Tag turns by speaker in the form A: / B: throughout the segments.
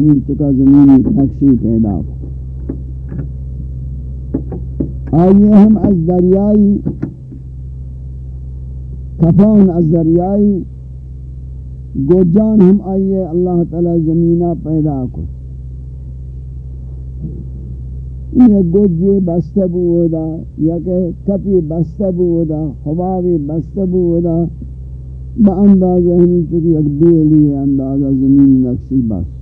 A: زمین چکا زمینی نقشی پیدا آئیے ہم از دریائی، کفان از دریائی، گوجان ہم آئیے اللہ تعالی زمینہ پیدا کو یہ گوجے بستہ بودا یا کہ کپی بستہ بودا، حبابی بستہ بودا، با اندازہ ہمیں چکی ایک بیلی اندازہ زمین نقشی بس۔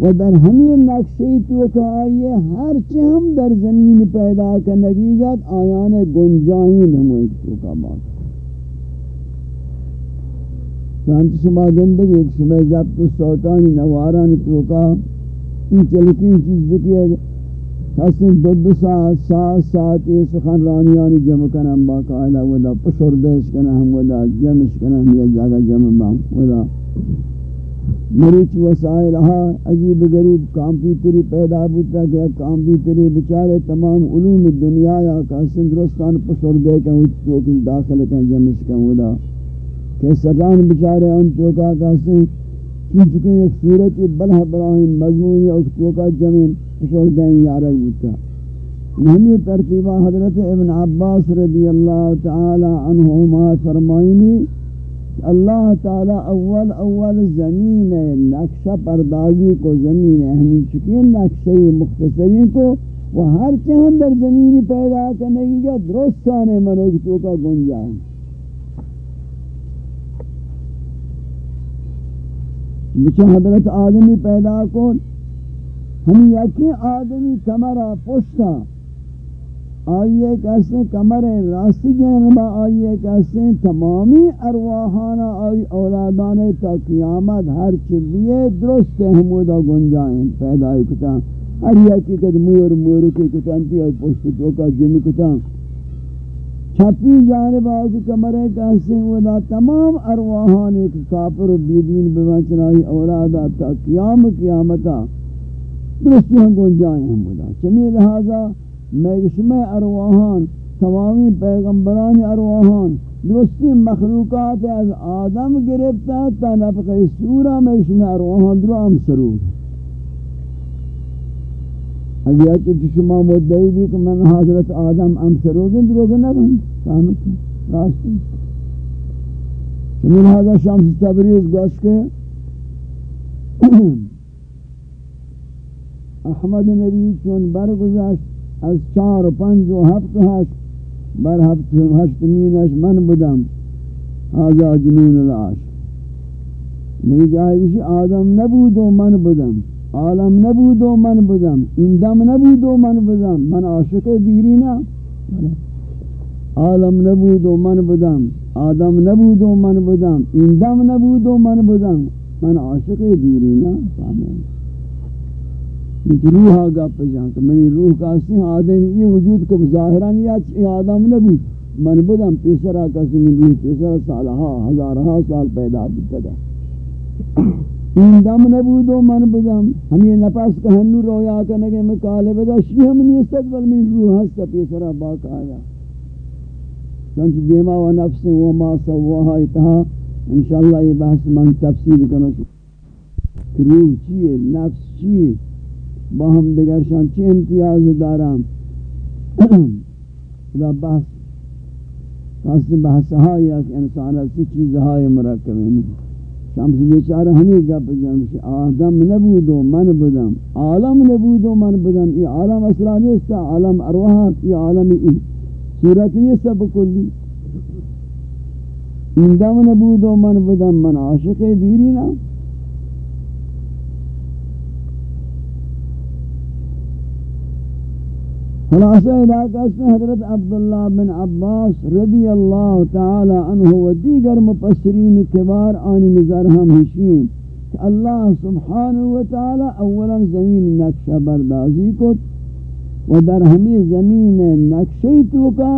A: و در ہمیں نقشی تو کہ آئیے ہر ہم در زمین پیدا کنگیگت آیان گنجائیں ہمیں تو کا بات چانچہ شما زندگی ایک شما ضبط سوتانی نوارانی تو کا این چلکین چیز دکیے گا حسن دو دو ساعت ساعت ساعت یہ سخن رانیانی جمع کنم با قائلہ ودا پشردش کنم ودا جمعش کنم یا جاگہ جمع با ودا مریچ وسائل ہا عجیب غریب کمپیوٹری پیدا بوتا کہ کمپیوٹری بیچارے تمام علوم دنیا یا کا سندرستان پشردے کہ تو کی داخل کہ جمعش کنم ودا کہ سران بیچارے ان تو کا کا کہ چونکہ ایک صورت بلہ براہم مضمونی اکتو کا جمین اشور دین یارک بودتا۔ ہمی ترتیبہ حضرت ابن عباس رضی اللہ تعالی عنہما فرمائنی اللہ تعالی اول اول زمین نقشہ پردازی کو، زمین اہمی چکی، نقشہ مختصری کو، وہ ہر چہن در زمینی پیدا کرنے گی درستانے منوکتو کا گنجائیں بچہ حضرت آدمی پیدا کن ہم یکی آدمی کمرہ پشتا آئیے کیسے کمر راستی جنبا آئیے کیسے تمامی ارواحانا آئی اولادانے تا قیامت ہر چلیے درست احمودہ گنجائیں پیدا کتا۔ ہر یکی کت مور مور کی کتانتی آئی پشت تو کا جمی کتا۔ چھپی جانب آگی کمرے کہستے ہیں ودا تمام ارواحان ایک کافر و بیدین بمچنائی اولادا تا قیام قیامتا۔ درستی ہم کون جائیں چمی لہذا میگشمہ ارواحان، تمامی پیغمبران ارواحان، درستی مخلوقات از آدم گرفتا تا نفق سورہ میگشمہ ارواحان درو ہم سرور اگر کہ شما مدعی بھی کہ میں حضرت آدم امسر ہوگی دروگے نہ بہن فهمت راستی چنین حضرت شمس تبریز گوش کے احمد نبی چون برگزشت از چار و پنج و هفت و هشت. بر هفت و مینش من بودم. آزا جنون العاش نگی جاہی بشی آدم نبود و من بودم. عالم نبود و من بودم. این دم نبود و من بودم. من عاشق دیری نه عالم نبود و من بودم. آدم نبود و من بودم. این دم نبود و من بودم. من عاشق دیری نه روح آگا پجان کہ منی روح کا اسی آدم یہ وجود کو ظاہران یا آدم نبود۔ من بودم پیسرا کسی من روح پیسرا سالہا، ہزارہا سال پیدا بیتا این دم نبود و من بدم ہمیں نفس کا ہنو رویا کنگے مکالے بدا شی ہم نیستد بل من روح ہستا پیسرا باق آیا۔ چونچہ دیما و نفس و ما سواها اتہا انشاءاللہ یہ بحث من تفسیر کرنا کہ روح چیئے نفس چیئے با هم دگرشان چی امتیاز دارم؟ خدا بحث قصد بحث هایی از انسان از چیزهای مرکب شمس بیچاره همین گپ که آدم نبود و من بدم عالم نبود و من بدم ای عالم اصلا نیست عالم ارواح ای عالم ای صورت نیست بکلی این دم نبود و من بدم من عاشق دیری نه خلاصہ علاقہ سے حضرت عبداللہ بن عباس رضی اللہ تعالی عنہ و دیگر مفسرین کبار آنی نظر ہم ہشین کہ اللہ سبحانہ و تعالی اولا زمین نقشہ بردازی کو و در ہمی زمین نقشی تو کا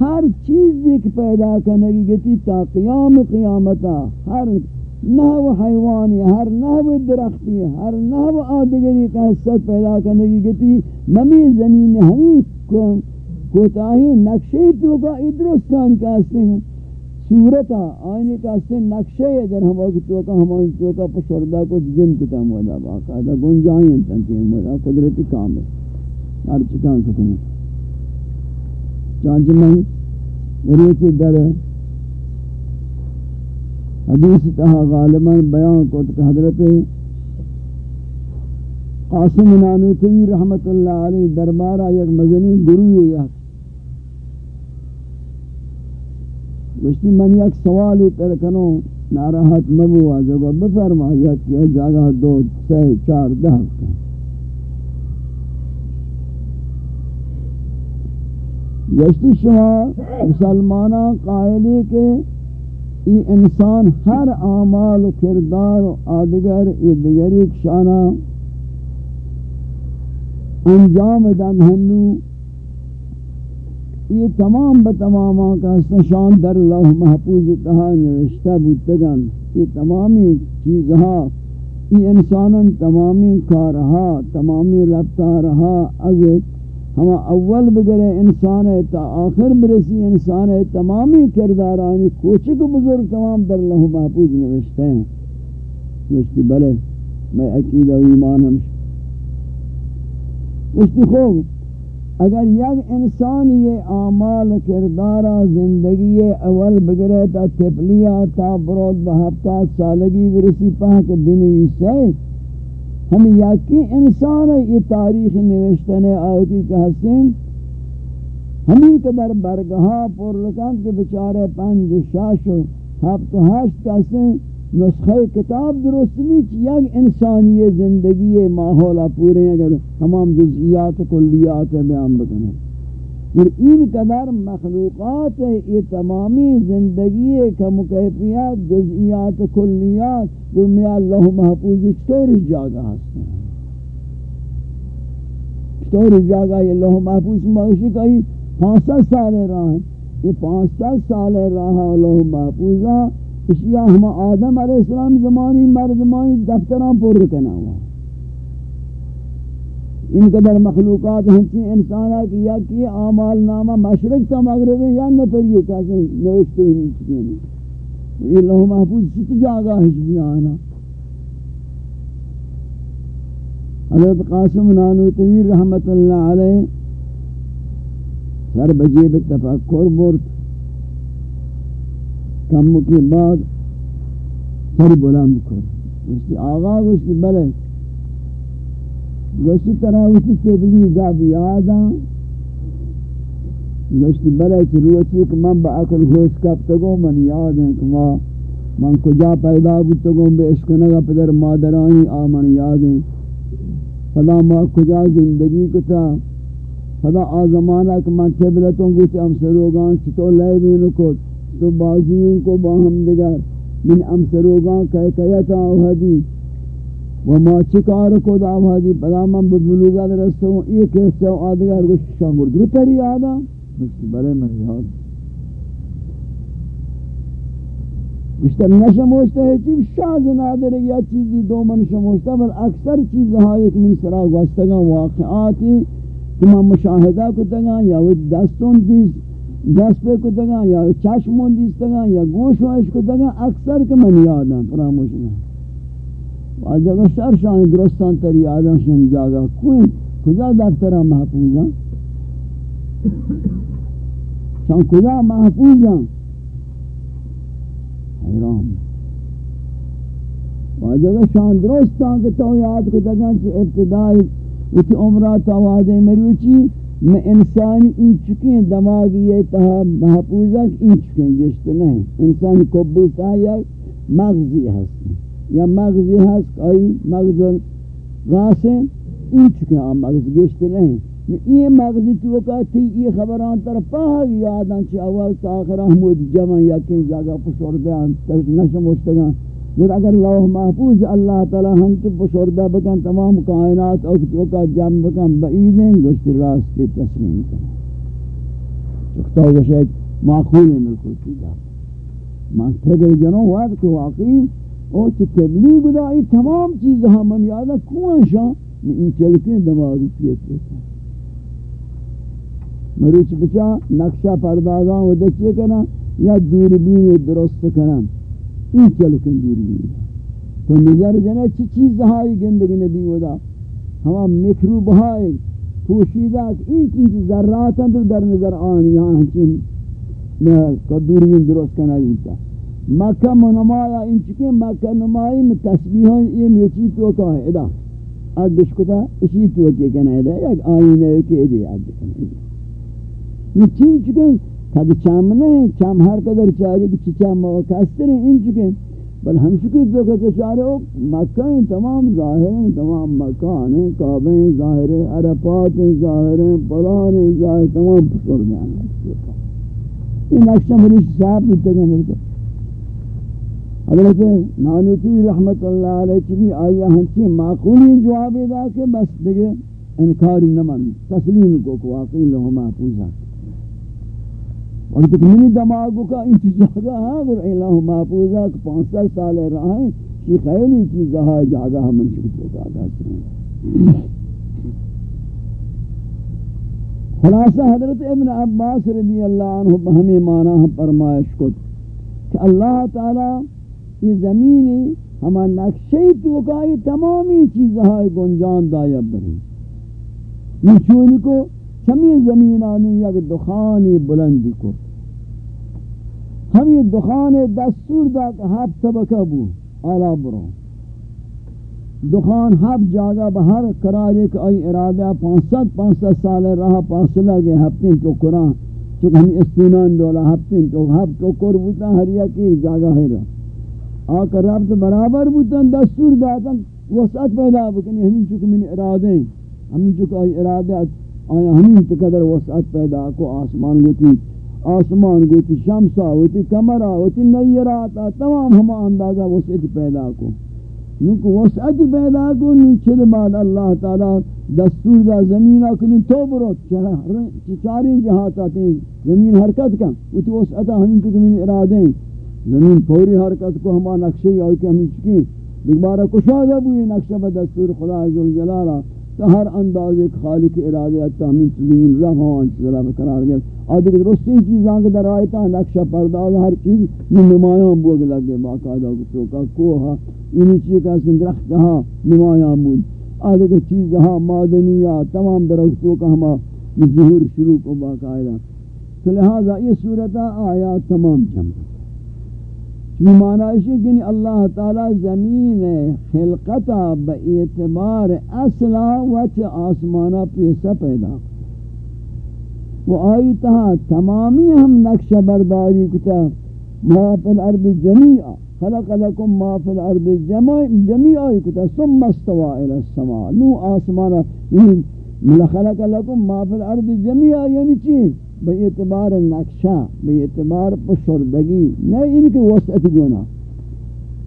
A: ہر چیز ایک پیدا کرنے گی تا قیام قیامتا، ہر نحو حیوانی، ہر نحو درختی، ہر نحو آدگری کا حصت پیدا کرنے کی گتی نمی زمین ہمیں کوتاہی نقشی تو کا ادرستان کا حصے ہیں۔ صورتا آئینی کا سے نقشہ ہے۔ در ہم وقت توکا ہمانی توکا پر شردہ کو جن کتا مودا باقاعدہ گنجائیں تنتی مودا قدرتی کام ہے۔ ہر چکان کتنے چانچہ میں میری در حدیث تہا غالباً بیان کو کہ حضرت قاسم نانوتوی رحمت اللہ علیہ دربارہ یک مزنی گروہ یہ گوشتی من یک سوالی ترکنو ناراحت مبو آجگو بفرما، یک یہ جاگہ دو سی چار، دہ۔ گوشتی شما مسلمانہ قائلی کے یہ انسان ہر اعمال و کردار و آدگر یہ دگری کشانہ انجام دن ہنو۔ یہ تمام بتمام کا شان در لوح محفوظ تہا نوشتہ بودتگن یہ تمامی چیزہا یہ انسان تمامی کارہا، تمامی رفتہ رہا اگر ہم اول بگرے انسان ہے تا آخر برسی انسان ہے، تمامی کردارانی کوچک بزرگ تمام در لوح محفوظ نوشتے ہیں۔ نوشتی بلے، میں عقیدہ و ایمان ہمشہ نوشتی خوب، اگر یک انسان یہ اعمال کردارا زندگی اول بگرے تا تپلیا تا برود بہفتہ سالگی ورسی پاک بنویسے ہم یکی انسان یہ تاریخ نوشتن آوکی کہ حسین ہمیں قدر برگہا پر رکان کے بچارے پنج شاش و ہفت و ہشت کسیں نسخہ کتاب درست بھی یک انسانی زندگی ماحولا پورے اگر تمام جزئیات کلیات بیان بکنے اور این قدر مخلوقات یہ تمامی زندگی کا مکیفیات جزئیات کلیات اور میں اللہ محفوظ چطور جاگہ ہستے ہیں چطور جاگہ یہ اللہ محفوظ موشی کا ہی پانچ سال رہا ہے یہ پانچ سال رہا اللہ محفوظہ اشیاء ہم آدم علیہ السلام زمانی مردمانی دفتران پر رکنا ہوا ان قدر مخلوقات ہنچی انسانا کی یا کی آمال نامہ مشرق تا مغرب ہے یا نہ پر یہ کہتے ہیں نوشتے ہی نہیں چکے نہیں یہ اللہ محفوظ ست جاگا ہش بھی آنا۔ حضرت قاسم نانوتویر رحمت اللہ علیہ سر بجیب تفکر برد۔ کم کے بعد سر بلند کر۔ اس کی آغا اس کی بلے اسی طرح اس کی تبلیغ گا بھی بلے کی روچی کہ من با اکل گوش کب تگو من یاد ہیں کہ من کجا پیدا بودتگو بے اشکنگا پدر مادرانی آمن یاد ہیں. فلا ما کجا زندگی کتا. فلا آزمانہ کہ من تبلتوں گوچ امسروگان چطور لیے بینو کت. تو بازیوں کو باہم دگر من امسروگاں کہہ کہتا اوہدی وما چکار کو دا اوہدی پدا من ببلوگا درستا ہوں یہ کہستا ہوں آدھگر گوشت شانگر پری آدھا گوشت برے من یاد. گوشتر نشموشتا ہے چیز شاز نادر یا چیزی دو من شموشتا بل اکثر چیزہا ایک من سراغ واسطگا واقعاتی کہ من مشاہدہ کو یا وہ دستون دیز، دست پہ کو دگا یا چشمون دیستگا یا گوش وائش کو اکثر کہ من یاداں فراموش نہ واجہ کو سر شان درستان تر یاداں شن جاگا. کوئی، کجا دفترہ محفوظاں شان کجا محفوظاں حیرام واجہ کو شان درستان کہ تو یاد کو دگا ابتدائی اتی عمرہ تاوازیں مریوچی میں انسانی این چکیں دماغی یہ تہا محفوظہ این چکیں گشت نہیں. انسان کو بیتا یا مغزی ہستی. یا مغزی ہست آئی مغز راسیں این چکیں آم مغز گشت نہیں یہ مغزی تو کہتی یہ خبران تر پاہ یاداں چی اول تا آخر احمود جمع یکیں جاگہ پشور دیان نشموشتگاں پھر اگر لوح محفوظ اللہ تعالی ہم تو بشردہ بکن، تمام کائنات اوقت کا جمع بکن بعیدیں گوشت راست کے تسلیم کریں چکتا ہے شاید معقول ہے ملکل جا من فکر جنوں وقت واقعی او چی تبلیغ دائی تمام چیز ہمن یادا کون شاہ؟ میں ان چلکیں دماغی پیت لیتا مروچ بچا نقشہ پردازاں و دچے کنا یا دوربین درست کنن این چلکن دوربین؟ تو نظر جنے چی چیز ہائی گندگی نبی ودا ہما مکروب ہائی پوشیدہ این چیز ذرات در نظر آنی یہاں ہنچین دوربین درست کنن مکہ منمایا انچکے مکہ نمائی میں تسبیحان یہ میچی تو کہا ہے، ادا اگش کتا اسی تو کہ کہنا ہے ایک آئینہ کے دے اگ کنا یہ چین چکے کد چام نہیں چام ہر قدر چاہیے کہ چچا موقع استر ان چکے۔ بل ہم شکر دو کہ چارے ہو، مکہ ہیں، تمام ظاہر ہیں، تمام مکان ہیں کعبے ظاہر ہیں، عرفات ہیں، ظاہر ہیں پران ظاہر تمام پسر ہیں۔ یہ نقشہ مریش صاحب بیتے گا ملکہ حضرت نانوتی رحمت اللہ علیہ چبی آیا ہنچی معقولی جواب دا کہ بس دیگے انکاری نمان، تسلیم کو کو واقعی لہو محفوظ ہے۔ وقت منی دماغو کا انتجاگہ ہاں اگر الہ محفوظہ کہ پانچ سال سال رہا ہے یہ خیلی چیزہ ہے، جاگہ ہمیں شکر کو آگاہ سنیں خلاصہ حضرت ابن عباس رضی اللہ عنہ بہمی معنی ہم فرمائش کو کہ اللہ تعالی یہ زمین ہما نقشے نقشی توکائی تمامی چیزہ ہے گنجان دایا بری یہ چونی کو چمی زمین زمینانی یک دخانی بلندی کو۔ ہم یہ دخان دستور دا کہ ہب طبقہ بو، آلا برو۔ دخان ہب جاگا بہر قرار ایک آئی ارادہ پانسد پانسد سال رہا پاسلہ گئے ہفتین ٹوکران چونکہ ہم استینان دولا ہفتین ٹوک ہب ٹوکر بوتا ہر یکی جاگا ہے رہا۔ آکر رب برابر بوتا دستور داتا وسعت پیدا بکنی. ہمیں چونکہ من ارادے ہیں ہمیں چونکہ آئی ارادہ آیا ہمیں تقدر وسعت پیدا کو. آسمان گوتی آسمان گوتی شمسا ہوتی کمرہ ہوتی نیراتا تمام ہما اندازہ وسعت پیدا کو. نوکو وسعت پیدا کو نوچل بعد اللہ تعالی دستور دا زمین اکنی تو برو. چارین جہاتا تین زمین حرکت کا ہوتی وسعتا ہمیں تو کمین ارادیں زمین پوری حرکت کو ہما نقشی آئی کہ ہمیں چکی دیکھ بارا کشادہ بوئی نقشہ بدستور خدا عزوالجلالہ تو ہر انداز ایک خالق ارادے تامین زمین رہوان چیزا قرار گئے۔ اور دیکھ رسطین چیزاں کے در آئیتا نقشہ پرداز ہر چیز نمایاں بوگ لگے باقاعدہ کو کوہا انہی چیز کا سندرخت ہاں نمایاں بود۔ اور دیکھ چیز ہاں معدنیات تمام درختوں کا ہما ظہور شروع کو باقاعدہ۔ تو لہذا یہ صورتہ آیات تمام جمع۔ معنی ہے کہ اللہ تعالی زمین خلقتا با اعتبار اصلا وچ آسمانہ پیسا پیدا. وہ آئی تہا تمامی ہم نقش برداری کتا، ما فی الارض جمیعا، خلق لکم ما فی الارض جمیعا کتا، ثم استوا الى السماء. نو آسمانہ یعنی خلق لکم ما فی الارض جمیعا یعنی چیز بے اعتبار نقشہ بے اعتبار پشردگی نہیں ان کے وسعت گونا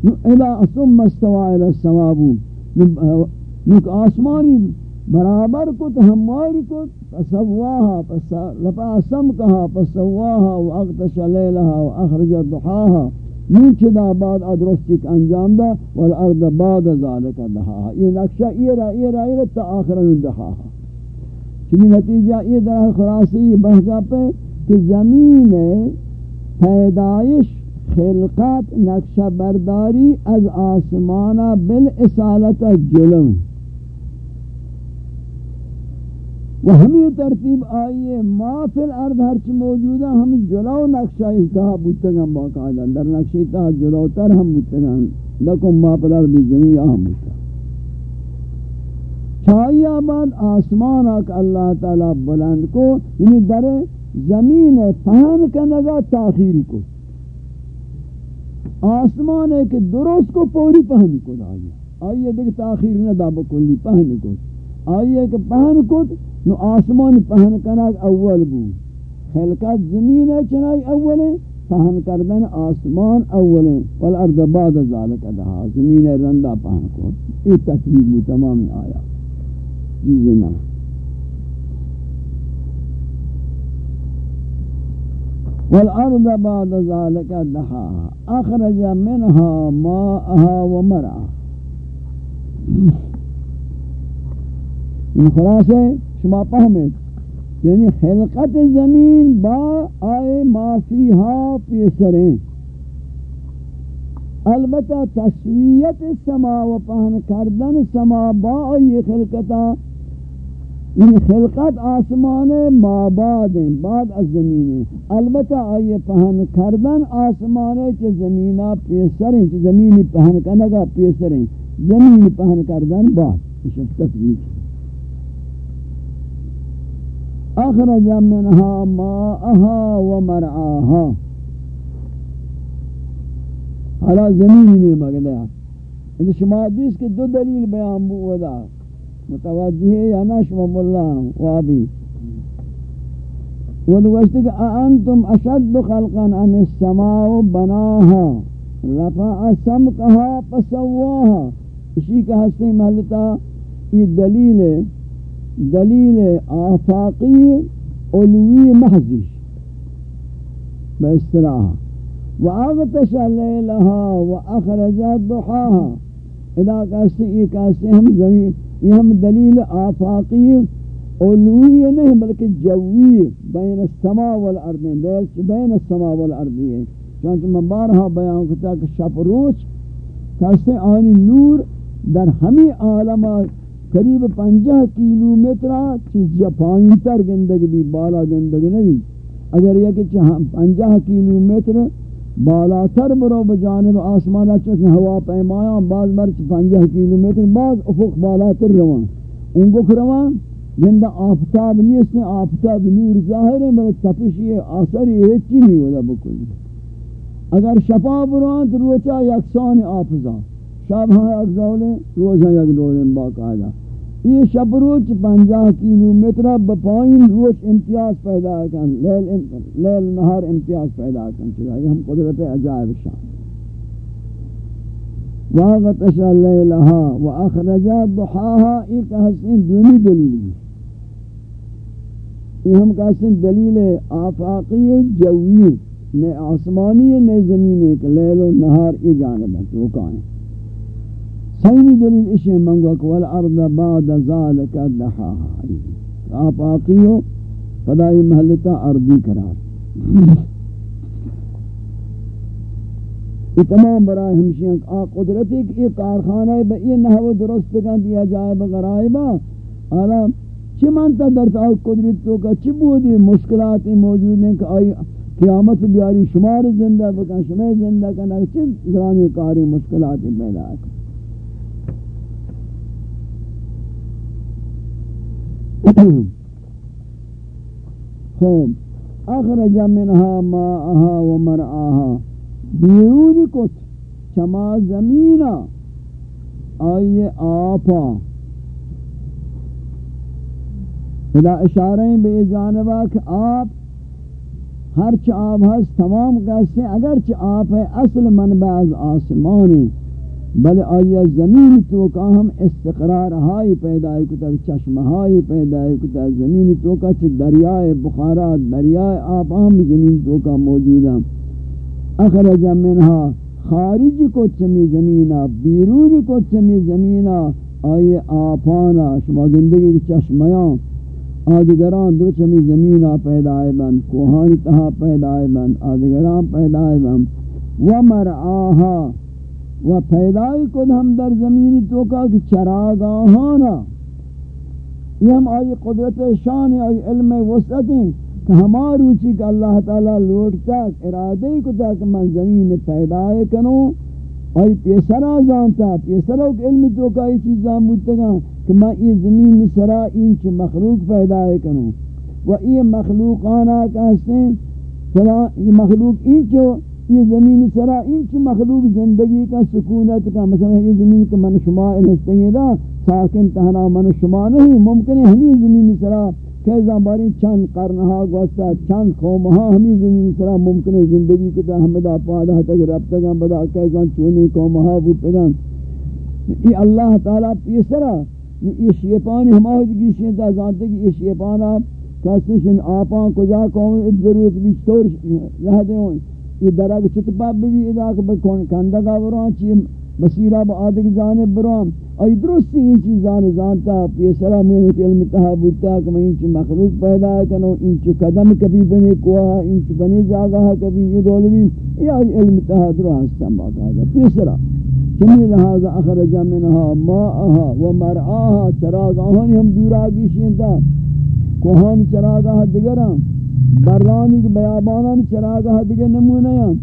A: نو الہ ثم استوى إلى السماء نو آسمانی برابر کت ہماری کت فسواها رفع سمکها فسواها واغتش لیلها واخرج ضحاها. من چدا بعد ادرستک انجام دا والارض بعد ذالک دہاها یہ نقشہ ایرا ایرا ایرا تا آخر دہاها چمی نتیجہ یہ در خلاصی بحثہ پہ کہ زمین پیدائش خلقات نقشہ برداری از آسمانہ بالاسالت جلو و ہمیں ترتیب آئیے ما فی الارض ہرچی موجودہ ہم جلو نقشہ اشتہا بودتگا باقاعدہ، در نقشہ اشتہا جلو تر ہم بودتگا لکم ما فی الارض جمعی ہم بودتگا چھائی آباد آسمان آکا اللہ تعالی بلند کو یعنی در زمین پہن کنگا تاخیری کو آسمان ہے کہ درست کو پوری پہن کو آئیے. آئیے دیکھ تاخیر نہ دا بکلی، پہن کو آئیے کہ پہن کو نو آسمان پہن کنگ اول بو. خلقات زمین ہے، چنائی اول ہے، پہن کردن آسمان اول ہے. والارض بعد ذالک دہا زمین رندہ پہن کو یہ تصویر بو تمامی آیا چیزنا والأرض بعد ذلك دحاها. أخرج منها ماءها ومرعاها. ان خلاص ہے شما فهمت یعنی خلقت زمین با آئے مافیہا پیسریں البتہ تسویت سما و پہن کردن سما با آئی خلقتا یعنی خلقت آسمان ما بعد ہیں بعد از زمین ہیں۔ البتہ آئی پہن کردن آسمان چھ زمینہ پیسر ہیں چھ زمینی پہن کنگا پیسر ہیں۔ زمین پہن کردن بعد یہ تصویر اخرج منها ماءها ومرعاها حالا زمینی نہیں مگدہ۔ ہے شما حدیث کے دو دلیل بیان بودا۔ متوجہ ہے یا نشم اللہ وابی. ودوشتی کہ انتم اشد خلقا ام السماء بناها؟ رفع سمقها فسواها. اسی کا ہستے محلتا یہ دلیل دلیل آفاقی علوی محضی. باصطلاح واغتش لیلها واخرج ضحاها. اذا کہتے ہیں، یہ کہتے ہم زمین یہ ہم دلیل آفاقی علوی نہیں، بلکہ جوی بین السماء والارض بین السماء والارض ہے چونکہ میں بارہا بیان کرتا کہ شب روچ کہتے آنی نور در ہمیں عالمات قریب پنجہ کلومیتر چیز یا پائیں تر گندگ بھی بالا گندگ نہیں۔ اگر یہ کہ پنجہ کلومیتر بالا تر برو بجانب آسمانہ چکہ ہوا پیمایاں بعض مرچ پنجہ کلومیتر بعض افق بالا تر روان. ان کو کروان گندہ آفتاب نہیں اس نے آفتاب نور ظاہر ہے، مگر تپش یہ آثر یہ چی نہیں ہوتا بکل. اگر شفا بروان تو روچا یکسان آفزا. شب ہاں یک دولیں روز ہاں یک دولیں باقاعدہ. یہ شب روچ پنجاہ کلومیتر بپائن روچ امتیاز پیدا کن لیل, لیل نہار امتیاز پیدا کن چلا یہ ہم قدرت عجائب شان۔ واغتش لیلہا واخرجات ضحاها ایک حسن دونی دلیل یہ ہم کہتے ہیں دلیل آفاقی جوی نے آسمانی نے زمین کے لیل و نہار یہ جانب ہے تو کائیں۔ سیمی دلیل اشی منگو کہ والارض بعد ذالک دحاها آپ آقیو فدائی محلتا ارضی قرار یہ تمام برای ہمشیاں آ قدرتی کہ یہ کارخانہ با یہ نحو درست کن دیا جائے بغرائبا آلا چی مانتا در تا قدرت تو کا چی بودی؟ مشکلات موجود ہیں کہ آئی قیامت بیاری شمار زندہ بکن، شمار زندہ کن چی گرانی کاری مشکلات پیدا کن؟ خوب اخرج منها ماءها ومرعاها بیرون کت چما زمینا. آئیے آپا. خدا اشارہ بے جانبہ کہ آپ ہر چ آب ہست تمام کہتے اگرچہ آپ ہے اصل منبع از آسمان بل آیا زمین تو کا ہم استقرار ہائی پیدا کتا چشم ہائی پیدا کتا زمین تو کا چھ دریائے بخارات دریائے آپ ہم زمین تو کا موجود ہیں۔ اخرج منها خارج کو چمی زمینہ، بیرون کو چمی زمینہ، آئے آپانا، شما گندگی کی چشمیاں۔ آدگران دو چمی زمینہ پیدائے بند کوہانی تہا پیدائے بند آدگران پیدائے بند ومرعاها و پیدای کد ہم در زمین تو کا کہ چراگاہانا۔ یہ ہم آئی قدرت شان، آئی علم وسعت ہیں کہ ہمارو چی کہ اللہ تعالی لوٹتا، ارادے کو تا کہ من زمین پیدای کنو۔ آئی پیسرا زانتا پیسرا کہ علم تو کا یہ چیزاں بودتا گا کہ میں یہ زمین سرا انچ مخلوق پیدای کنو۔ و یہ مخلوقانا کہتے ہیں یہ مخلوق انچو یہ زمین سرا انچ مخلوق زندگی کا سکونت کا مثلا یہ زمین کا من شما انشتگی دا، ساکن تہنا من شما نہیں ممکن ہے ہمیں زمین سرا کہ زمباری چند قرنہا گوستا چند قومہا ہمیں زمین سرا ممکن ہے زندگی کتا حمدہ پادہ تک ربتگا بدا کہ کیسان چونی قومہا بودتگا یہ اللہ تعالیٰ پیسرا یہ شیپانی ہماہد گیشیں تا زانتے کہ یہ شیپانا کسی شن آپاں کجا قوم، ضرورت بیشتور رہ دے ہوئیں یہ درگ چت پاپ بھی ادا کہ کندگا وران چی بصیرہ با آدھگ جانب برام ای درست یہ چیزان زانتا پیسرا مہنک علم تحابتا کہ میں انچ مخلوق پیدا کنو، انچ قدم کبھی بنے کوا انچ بنے جاگا کبھی یہ دولوی۔ یا علم تحادر ہستا باقاعدہ پیسرا چمی لہذا اخرج منها ماءها و مرعاها چراغاہانی ہم دورا گیشین تا۔ کوہانی چراغ چراغاہ دگران۔ برانی کے بیابانانی چراغاہ دگر نمونہ ہیں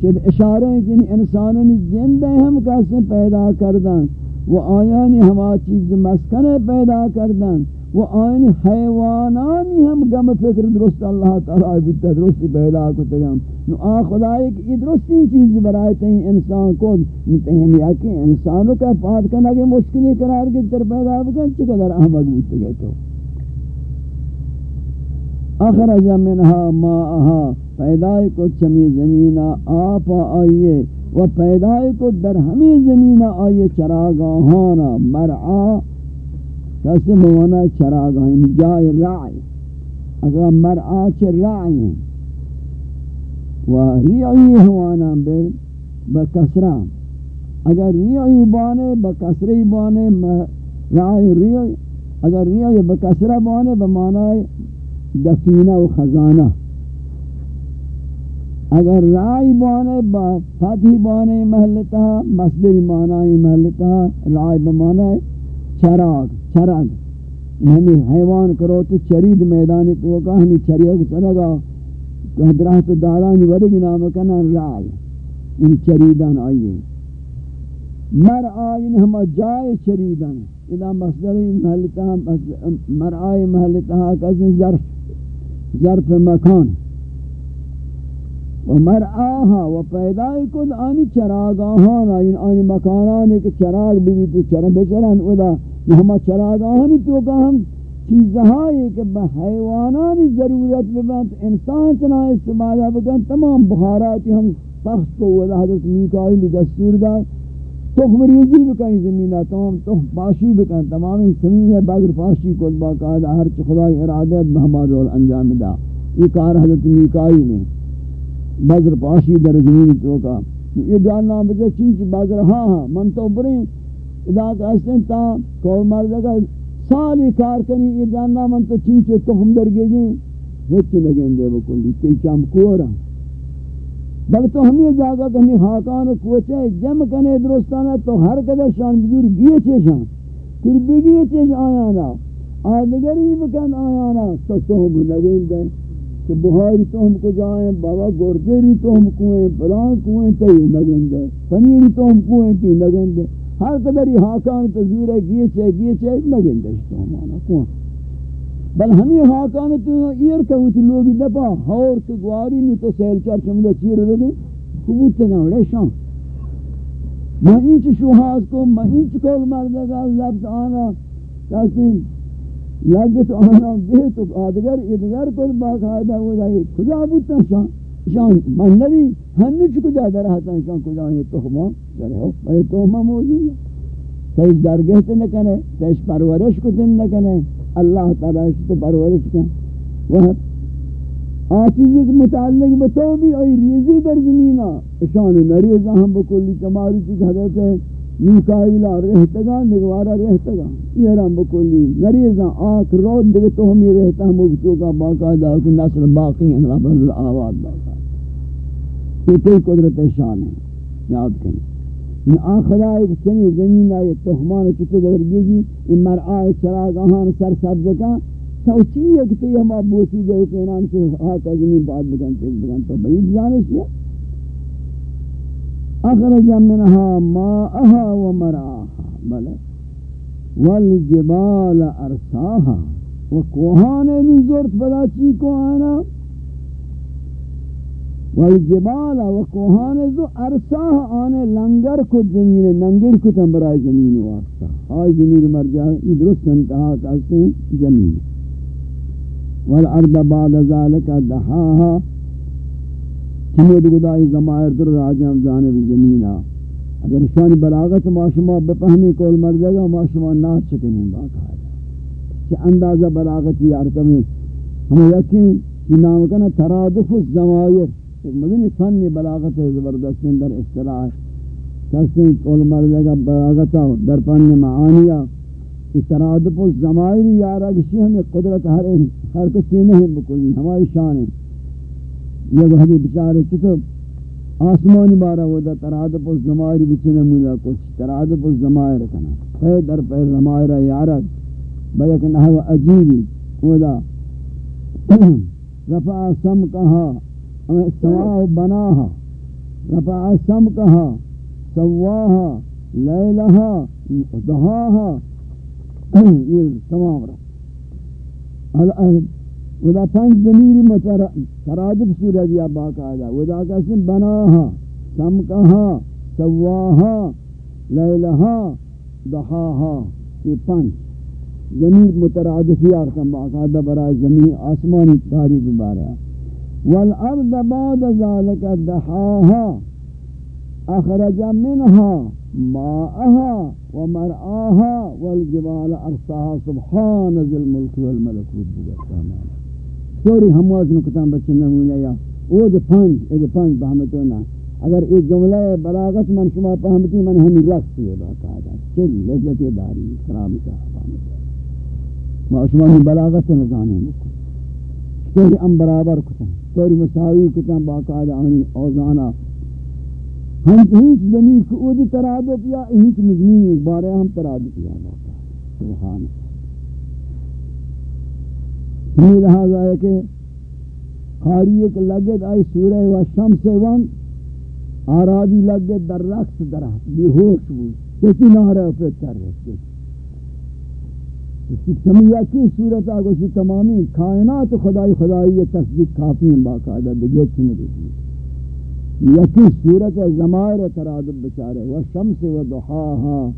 A: چل اشارہ ہیں کہ انسانوں جندے ہم کیسے پیدا کردن وہ آیانی ہما چیز مسکن پیدا کردن وہ آیانی حیوانانی ہم گم فکر درست اللہ تعالیٰ بیتا درست پیدا کرتے گم نو آ خدا ایک یہ درستی چیز برائے تہیں انسان کو نتہم یا کہ انسانوں کا پات کرنا کہ مشکلی قرار کے تر پیدا بکن، چقدر احمد بیتے گئے تو. اخرج منها ماءها پیدای کو چمی زمینہ آپ آئیے و پیدای کو در ہمی زمینہ آئیے چراگاہانا مرعا کسی موانا چراگاہین یعنی جائے رعی۔ اگر مرعا چھ رعی ہیں، و ریعی ہوانا بر بکسرہ اگر ریعی بانے بکسری بانے رعی ریعی اگر ریعی بکسرہ بانے بمعنی دفینہ و خزانہ۔ اگر رائی بانے با فتح بانے محلتا مصدر معنی محلتا رائی بمانے چراغ چراغ۔ ہمیں حیوان کرو تو چرید میدانی تو کہا ہمیں یعنی چریغ چرگا درہ دارانی ورگ نام کنا رائی ان یعنی چریدان آئیے۔ مر آئین ہم جائے چریدان اذا مصدری محلتا مر آئی محلتا کسی ظرف ظرف مکان. و مرعاها و پیدای کن آنی چراگاهان آنی آنی مکانانی که چراغ بیوی تو چراغ بچرن ادا ہما چراگاہانی تو کہ ہم چیزہائی کہ بحیوانانی ضرورت ببند، انسان چنا استعمالہ بکن، تمام بخاراتی ہم پخت کو ودا حضرت میکائیل دستور دا تخم ریزی بکن زمینہ تمام تخم پاشی بکن، تمام زمین بغر پاشی کو باقاعدہ ہر چ خدای ارادت محمد رول انجام دا یہ کار حضرت میکائی نے۔ بغر پاشی در زمین تو کا۔ یہ جاننا بجے چنچ بغر ہاں ہاں من تو برے ادا کا اسن تا کو مر جگہ سالی کار کنی، یہ جاننا من تو چنچ تخم در گئے ہچ لگیں دے بکلی تی چم کورا۔ بل تو ہم یہ جاگا کہ ہمیں خاکان کوچے جم کنے درستانا تو ہر قدر شان بزور گیے چیشان پھر بگیے چیش آیانا آدگری بکن آیانا تو تو ہم لگیں دیں۔ کہ بہاری تو ہم کو جائیں بابا گردیری تو ہم کوئیں پلان کوئیں تی لگیں دیں۔ پنیری تو ہم کوئیں تی لگیں دیں۔ ہر قدر یہ خاکان تذیر گیے چے گیے چے لگیں دیں۔ تو ہم آنا۔ کوئیں۔ بل ہمیں ہاکان تو ایر کہوتی لوگی دپا ہور تو گواری نہیں تو سیل چار چمدہ چیر لگے۔ کبوت نوڑے شان میں انچ شوہاز کو، میں انچ کول مردگا لفظ آنا۔ کسی لگت آنا گئے تو آدگر، ادگر کول باقاعدہ ہو جائے۔ کجا بودتا شان شان من نبی ہنچ کجا در رہتا شان کجا یہ تخمہ کرے ہو؟ بھئی تخمہ موجود ہے۔ تیش درگہت نکنے تیش پرورش کو دن نکنے اللہ تعالی اس کو پرورش کیا۔ وہ آچیزی کے متعلق بتو بھی ای ریزی در زمینہ۔ اشان نریزہ ہم بکلی تماری چیز حضرت ہے میکائیلا رہتگا، نگوارا رہتگا۔ یہ رہم بکلی نریزہ آت رود دیکھ تو ہم یہ رہتا ہم بکتو کا باقاعدہ کہ نسل باقی ہیں رب اللہ آواد باقاعدہ۔ یہ کوئی قدرت شان ہے، یاد کریں۔ این آخرا ایک چنی زمین آئی تخمان چکو در گیجی، این مرعای چراغ آهان سر سبز کن تو چیئے کہ تی ہم بوسی جائے کہ انان سے آقا زمین بات بکن چک بکن؟ تو بعید جانش یا؟ اخرج منها ماءها ومرعاها بلے والجبال ارساها. وکوہانے نزورت بلا چیکو آنا والجبال و کوہان زو ارساہ آنے لنگر کو زمین، لنگر کو تم تنبرائے زمین واسطہ. آئی زمین مرجع ادرست انتہا کہتے ہیں زمین. والارض بعد ذالک دحاها. چمود گدائی زمائر در راجم جانب زمینہ اگر شان بلاغت ما شما بفہمی کول مرجع گا ما شما نات چکنیں باقا کہ اندازہ بلاغتی ارتم ہم یقین کہ نام کنا ترادف الزمائر. مدنی فن بلاغت ہے زبردست در اصطلاح کسی کول مرد کا براغتا در پن معانیہ کہ ترادف و زمائری یارا کسی ہمیں قدرت ہر ہر کسی نہیں بکلی ہماری شان ہے۔ یہ وہ حدیث بچارے چھتو آسمانی بارا وہ دا ترادف و زمائری بچنے مولا کچھ ترادف و زمائر کنا پہ در پہ زمائرہ یارا بیک نحو عجیبی۔ وہ دا رفع سم کہا سوا بناها رفع سمكها سواها لیلها دهاها. یہ تمام. رہا ودا پنج دمیری مترادف سورج یا باقاعدہ. ودا کا اسم بناها سمکها سواها لیلها دهاها. یہ پنج زمین مترادفی آخر باقاعدہ برای زمین آسمانی تاریخ بارہ والارض بعد ذالک دہاہا اخرج منها ماءها ومرآها والجبال ارساها سبحان ذي الملك والملكوت بگرتا سوری ہمواز نکتان بچے نمونہ یا، او دے پانچ اے دے پانچ بہمتونا اگر ایک جملہ بلاغت من شما پہمتی، من ہمی رقص یہ باقا دا چل، لذت داری کرام صاحب ما شما ہمی بلاغت نظانے مکن سوری ام برابر کتان سوری مساوی کتان باقا آنی اوزانا ہم ہیچ زمین کو او دی ترادف یا ہیچ مزمین اس بارے ہم ترادف یا باقا سبحان ہمیں لہذا ہے کہ خاری ایک لگت آئی سورہ و شمس ون، آرابی لگت در رقص در بے ہوش بود۔ کسی نہ رہے پہ کر رہے تھے کی صورت آگو سی تمامی کائنات خدای خدای یہ تصدیق کافی ہیں، باقاعدہ دیگے چنے دیتی یکی صورت زمائر ترادب بچارے والشمس ودحاها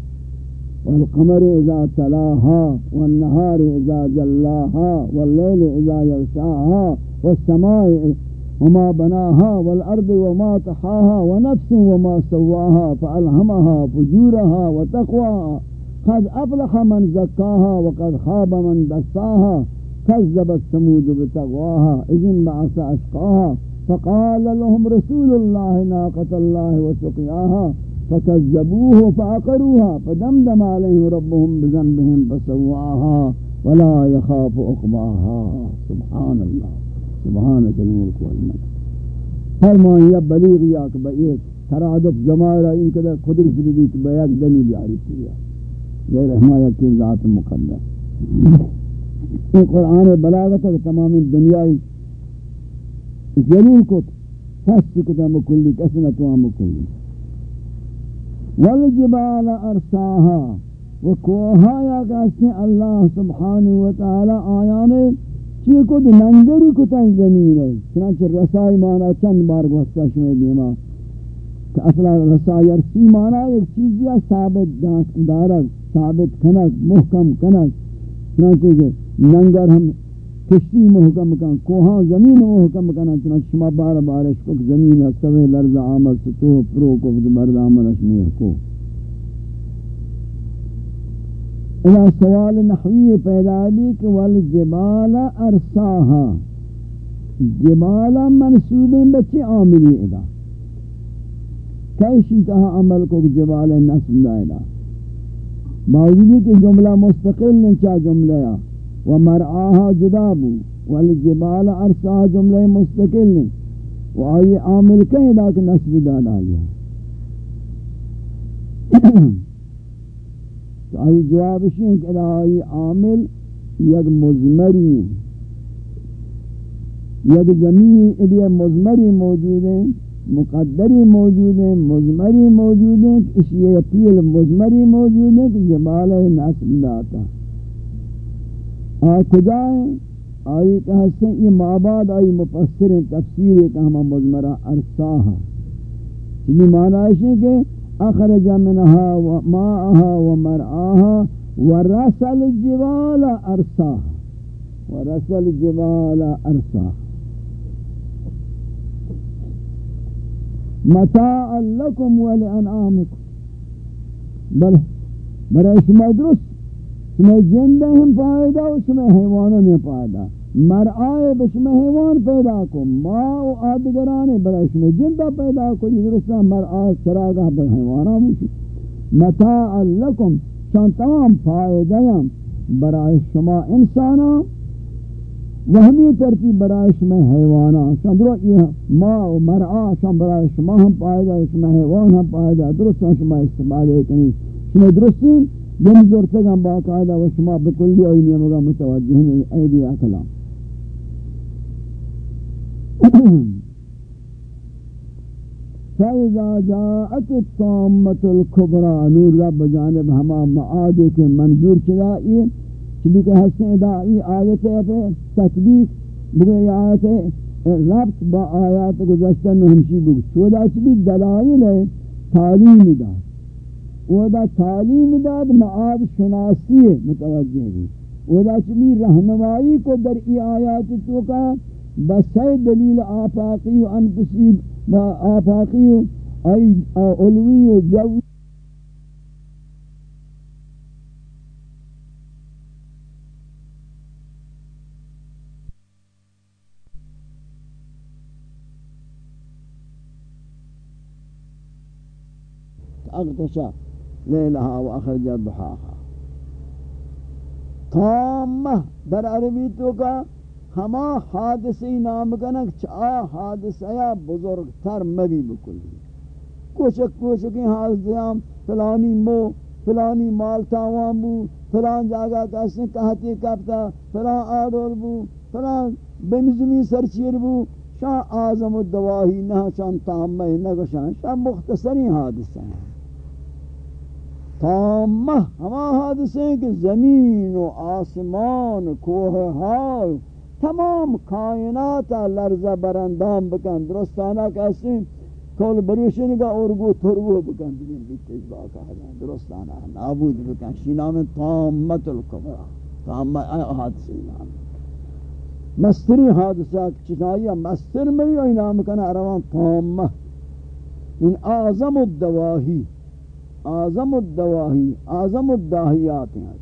A: والقمر اذا تلاها والنهار اذا جلاها والليل اذا يغشاها والسماء وما بناها والارض وما تحاها ونفس وما سواها فالهمها فجورها وتقواها قد افلح من زكاها وقد خاب من دساها كذبت ثمود بتقواها، اذن بعث اشقاها، فقال لهم رسول الله ناقة الله وسقياها فكذبوه فعقروها، فدمدم عليهم ربهم بذنبهم فسواها، ولا يخاف عقباها. سبحان الله سبحانك الملك والملك فرمان یا بلیغ یا کہ ایک ترادف جمائرہ ان قدر قدرت بھی کہ بیاک دلیل عارف کیا یہ رحمایہ کی ذات مقدر۔ یہ قرآن بلاغت ہے تمام دنیای یعنی جلیل کت فست کتا مکلی کسنتوا مکلی۔ والجبال ارساها وکوها یا کہتے ہیں اللہ سبحانہ وتعالی آیانے، چی کد ننگری کتا زمین ہے۔ چنانچہ رسائی مانا چند بار گوستا شوئے دیما۔ کہ اصلا رسائی ارسی مانا ایک چیز یا ثابت دارک ثابت کنک محکم کنک چنانچہ کہ ننگر ہم کشتی محکم کن، کوہاں زمین محکم کن، چنانچہ شما بار بارش کو زمین سوے لرز آمد ستو، پرو کو برد آمد اشمیر کو۔ الہ سوال نحوی پیدا بھی کہ والجبال ارساہا۔ جبالا منصوبیں بچے عاملی ادا۔ کیشی تہا عمل کو جبال نصب دائدہ باوجودی کہ جملہ مستقل نہیں جملہ یا. ومرعاها جدابو والجبال ارساها جملہ مستقل نہیں و آئی عامل کہیں لیکن نسب داد آیا تو آئی جواب شین کہ آئی عامل یک مزمری یک زمین ادھے مزمری موجود ہیں مقدری موجود ہیں، مزمری موجود ہیں اس یہ پیل مزمری موجود ہیں کہ جبال نسب داتا ہے کجا ہیں؟ آئی کہ ہستیں یہ معباد آئی مفسر تفسیر ہے کہ ہمیں مزمرہ ارساہا چلی معنی ہے کہ اخرج منها ماءها ومرعاها ورسل الجبال ارساها ورسل الجبال ارساها متاعا لكم ولأنعامكم بل برای شما درست، شما جندہ ہم فائدہ و شما حیوانوں نے فائدہ. مرآئے بشم حیوان پیدا کو ما و آدگرانے برشم جندہ پیدا کو یہ درستہ مرآئے سراغہ بر حیوانہ موشی متاع لکم. شان تمام فائدہم برای شما انسانا و ہمی ترتیب برای شما حیوانا شان یہ ما و مرآ شان برای شما ہم پائدہ شما حیوان ہم پائے پائدہ درستہ شما استعمال ہے کنی شما درستین. یعنی دن زورتگم باقاعدہ و شما بکلی آئینی مگا متوجہ ہیں ایدی اکلام فَإِذَا جَاءَتِ الطَّامَّةُ الْكُبْرَى، نور رب جانب ہما معاد کے منظور چلائی چلی کہ حسن ادائی آیت ہے پہ تطبیق بگئی آیت ہے، ربط با آیات گزشتہ نہمشی بگ چودا چلی دلائل ہے، تعلیم داد ودا تعلیم داد معاد شناسی ہے، متوجہ بھی ودا چلی رہنمائی کو در ای آیات تو کا بس دلیل آفاقی و انفسی، آفاقی و علوی و جوی۔ اغتشا لیلها و اخرج ضحاها۔ تامه در عربی تو کا ہما حادثی نام کنک چا حادثہ بزرگتر مبی بکلی۔ کوشک کوشکی حادثیام، فلانی مو، فلانی مال تاوان بو، فلان جاگہ کسی کہتی کپتا، فلان آدول بو، فلان بنظمی سرچیر بو۔ شاہ آزم الدواہی نہ شان تامہ نگو شان شاہ مختصری حادثہ ہیں۔ تامہ ہما حادثے ہیں زمین و آسمان کوہ ہائی تمام کائنات لرزہ برندام بکن. درستانہ کسی کول بروشن کا اورگو ترگو بکن. دین بیتش باقا حضان درستانہ نابود بکن. شی نام تامت القبرہ تامت حادثی نام. مستری حادثات چنائی مستر میں ہی نام کنا اروان تامہ ان اعظم الدواہی اعظم الدواہی، اعظم الداہیات ہیں۔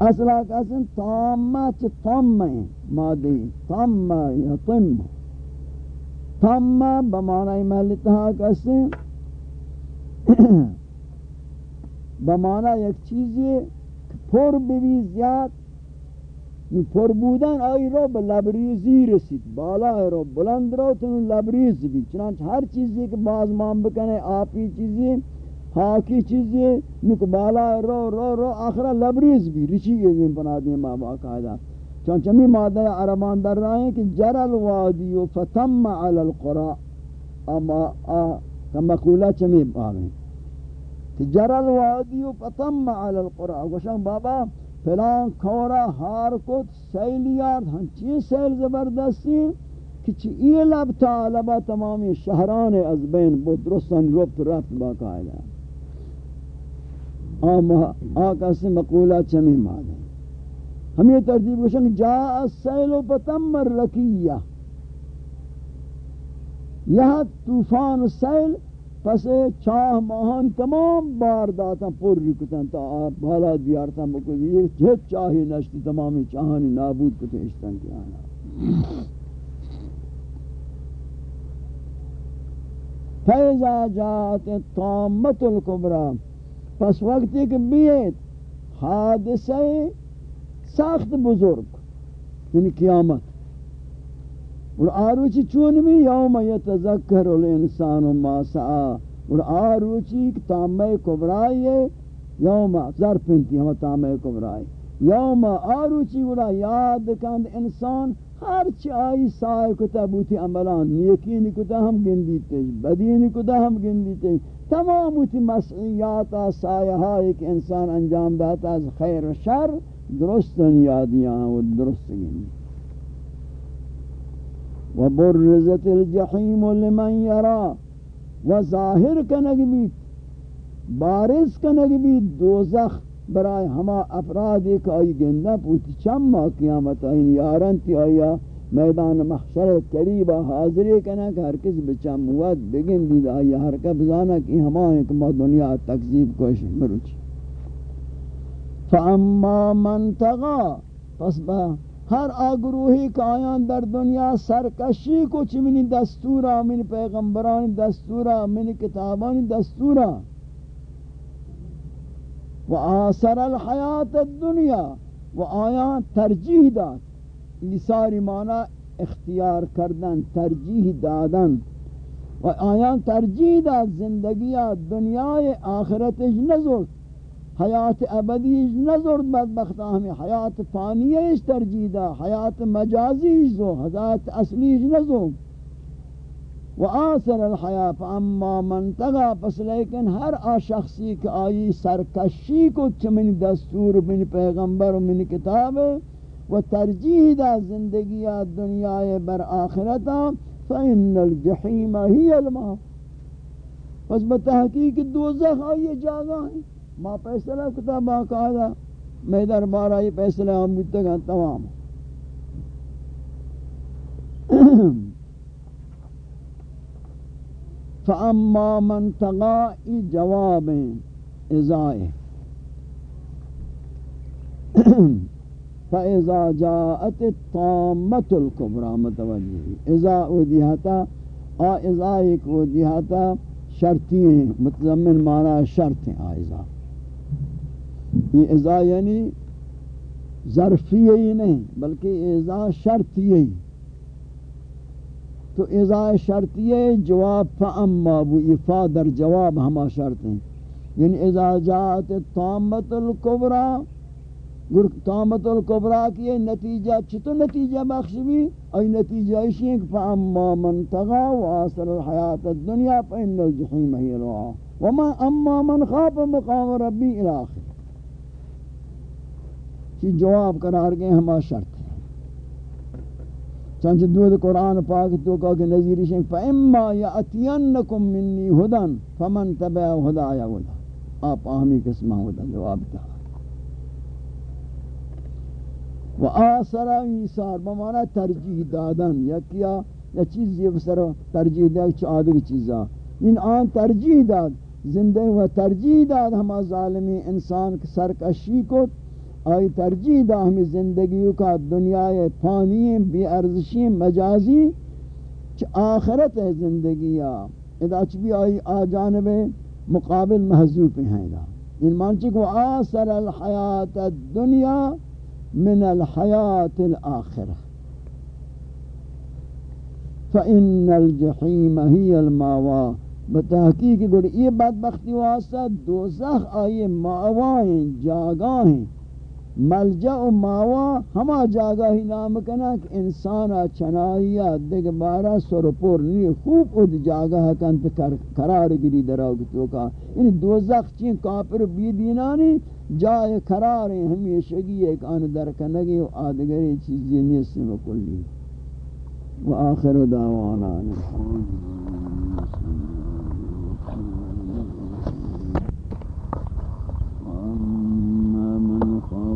A: اصلا کسن تامہ چھ تامہ ہیں، مادی تامہ یا تمہ تامہ بمعنی محلتہا کسن بمعنی یک چیزی پر بوی زیاد پر بودن آئی رو بلبریزی رسید. بالا رو بلند رو تنو لبریز بھی چنانچہ ہر چیزی کہ باز مان بکنے، آپی چیزی ہاکی چیزیں نک بالا رو رو رو آخرہ لبریز بھی رچی گئے دیں پنا دیں ماں باقاعدہ چون چمی مادہ عربان در رہے ہیں کہ جر الوادی و فتم علی القرآ اما آ مقولہ چمی باویں کہ جر الوادی و فتم علی القرآ گوشن بابا فلان کورا ہار کت سیلیات ہنچی سیل زبردستی کہ چی لب تا لبا تمامی شہران از بین بود درستان ربط رفت باقاعدہ آقا سے مقولہ چمی مانے۔ ہم یہ ترتیب گوشن جا السیل پتم الرکیہ یہ طوفان سیل پس چاہ ماہان تمام بار داتا پر رکتن تا آپ بھالا دیارتا مکلی جی، یہ جت چاہی نشتی تمامی چاہانی نابود کتے اشتن کی آنا۔ فیضا جات تامت القبرہ۔ پس وقتی کہ بیت حادثہ سخت بزرگ یعنی قیامت۔ اور آروچی چون بھی یوم یتذکر الانسان ما سعا اور آروچی تامہ کبرائی ہے، یوم ظرف انتی ہم تامہ کبرائی۔ یوم آروچی گڑا یاد کند انسان، ہر چائی سائے کتا بوتی عملان نیکینی کتا ہم گندی تیج، بدینی کتا ہم گندی تیج۔ تمام بوتی مسئیات سائے ایک انسان انجام داتا از خیر و شر، درست یادیاں و درست گندی۔ و برزت الجحیم لمن یرا و ظاہر کنگ بیت بارز کنگ بیت دوزخ برای ہما افراد ایک آئی گندہ پوتی چمہ قیامت آئین یارن تی آیا میدان محشر قریبا حاضری کنا کہ ہر کس بچہ مواد بگن دید آیا ہر کا بزانا کہ ہما ایک ما دنیا تکذیب کوش مروچی فاما من تغا، پس با ہر آگروہی کا آیان در دنیا سرکشی کو چمنی دستورا، منی پیغمبرانی دستورا، منی کتابانی دستورا۔ و آثر الحیات الدنیا و آیان ترجیح داد۔ ایساری معنی اختیار کردن، ترجیح دادن۔ و آیان ترجیح داد زندگی دنیای آخرتش نزرد حیات ابدیش نزرد بدبخت ہمیں حیات فانیش ترجیح دا حیات مجازیش زو حیات اصلیش نزو و آثر الحیات اما من تغا، پس لیکن ہر آ شخصی کہ آئی سرکشی کو چمن دستور، من پیغمبر، من کتاب، و ترجیح دا زندگی دنیا بر آخرتا، فإن الجحیم ہی الماء. پس بتحقیق دوزخ آئی جاگا ہے. ما فیصلہ کتا باقاعدہ میں دربارہ یہ فیصلہ ہم تک تمام۔ فاما من تغا جواب ازائے فاذا جاءت الطامه الكبرى، متوجہ۔ اذا ودیہتا ا اذا ایک ودیہتا شرطی ہیں، متضمن معنی شرط ہیں آئزہ یہ ازا یعنی ظرفی ہی نہیں، بلکہ ازا شرطی ہی۔ تو ازا شرطی ہے، جواب فاما وہ افا در جواب ہما شرط ہیں۔ یعنی ازا جات طامت القبرا طامت القبرا کی یہ نتیجہ چھتو نتیجہ بخش بھی؟ ای نتیجہ اسی ہے کہ فاما من تغا واصل الحیات الدنیا فإن الجحیم ہی روا وما اما من خاف مقام ربی الاخر کی جواب قرار گئے ہما شرط ہے چنچہ دود قرآن پاک تو کہا کہ نظیری شنک فَإِمَّا يَأْتِيَنَّكُم مِّنِّي هُدًا فَمَن تَبَعَ هُدَا يَوْلَا آپ آہمی قسمہ ہوتا جواب تھا وآسر ایسار بمانا ترجیح دادن، یا کیا؟ یا چیز یہ بسر ترجیح دیا چھ آدھگ چیزا۔ ان آن ترجیح داد زندگی و ترجیح داد ہما ظالمی انسان سرکشی کو آئی ترجیح دا ہمیں زندگیوں کا دنیا فانی بے ارزشی مجازی چ آخرت ہے زندگی ادا چ بھی آئی آ جانب مقابل محضوب ہیں دا۔ ان مانچی کو آثر الحیات الدنیا من الحیات الآخرہ۔ فإن الجحیم ہی الماوا بتحقیق گوڑ یہ بدبختی واسطہ دوزخ آئی ماوائیں، جاگاہیں۔ ملجا و ماوا ہما جاگا ہی نام کنا کہ انسان چنائیا دیکھ بارا سرپور نہیں خوب اد جاگا ہے کنت قرار گری دراؤ تو کا۔ یعنی دوزخ چین کافر بی دینانی جائے قرار ہیں ہمیشگی ایک آن درکنگی و آدگری چیزی نیست مکلی و آخر دعوانا۔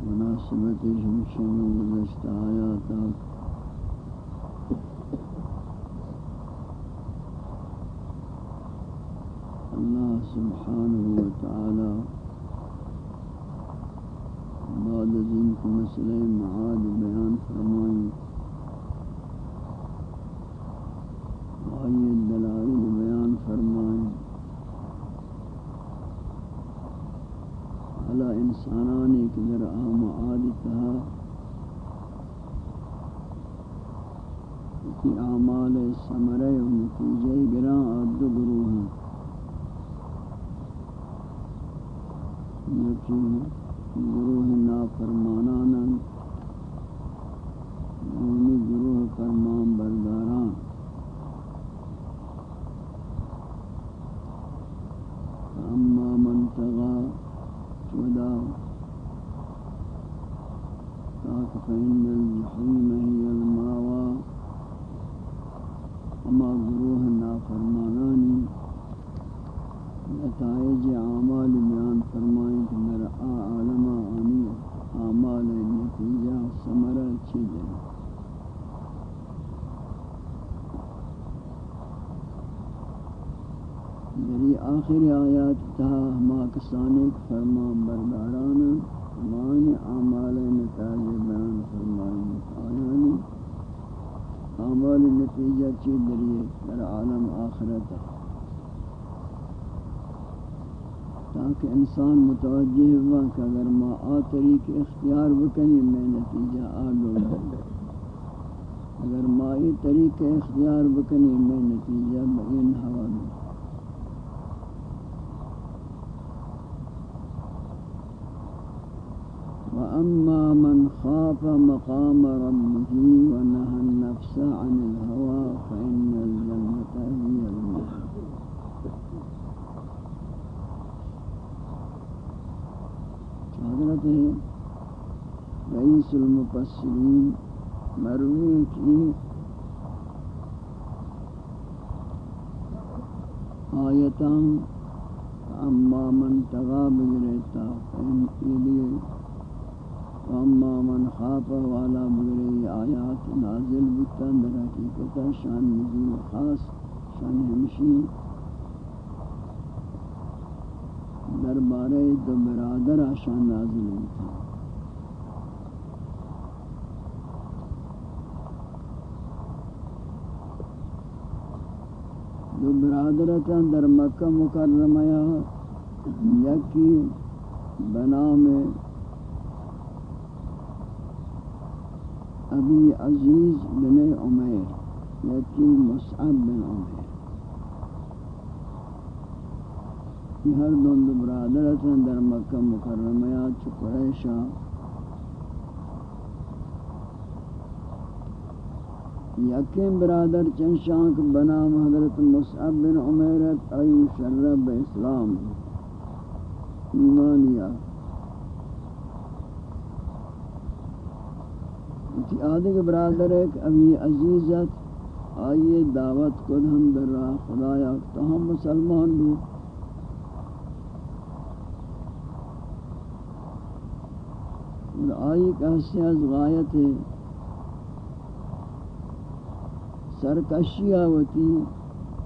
A: مناسبت جمشن گزشتہ آیات اللہ سبحانه وتعالى بعد ذلك مسئلہ معاد بیان فرمائی آئیے دلائل بیان فرمائی حالا انسانانی کے در آم عادتہا کی اعمال سمرے و نتیجہ گراں اور دو گروہ ہیں یکی گروہ نافرمانان دومی یعنی گروہ فرمان برداران اما من تغا چودا تاک فإن الجحیم ہی الماوا اما گروہ نافرمانانی نتائج اعمال بیان فرمائیں کہ میرا عالم آنی اعمال نتیجہ ثمرہ چیز ہے میری آخری آیات تھا ہما کسانک فرمان برداران ہمانی اعمال نتائج بیان فرمائیں آیانی اعمال نتیجہ چی دریئے در عالم آخرت تاکہ انسان متوجہ ہوا کہ اگر ما آ طریق اختیار بکنی، میں نتیجہ آ اگر ما یہ طریق اختیار بکنی، میں نتیجہ بین ہوا دوں وأما من خاف مقام ربه ونهى النفس عن الهوى فإن الجنة هي المحب حضرت رئیس المفسرین مروی کی آیتاں اما من تغا بگریتا فإن ایلی واما من خاف والا بگری آیات نازل بکتا در حقیقتا شان نزول خاص، شان ہمشی دربارے دو برادر آشان نازل ہوتا دو برادرتا در مکہ مکرمہ یکی بنام ابی عزیز بن عمیر یکی مصعب بن عمیر۔ یہ ہر دون دو برادر ہیں در مکہ مکرمہ چ قریشا یقین برادر چن شانک بنام حضرت مصعب بن عمیرت ایو شرب اسلام ایمانیا جی اتی آدھے کے برادر ایک ابھی عزیزت آئیے دعوت کو ہم در راہ خدایا تو ہم مسلمان لوگ اور آئی کہتے از غایت سرکشی آوتی،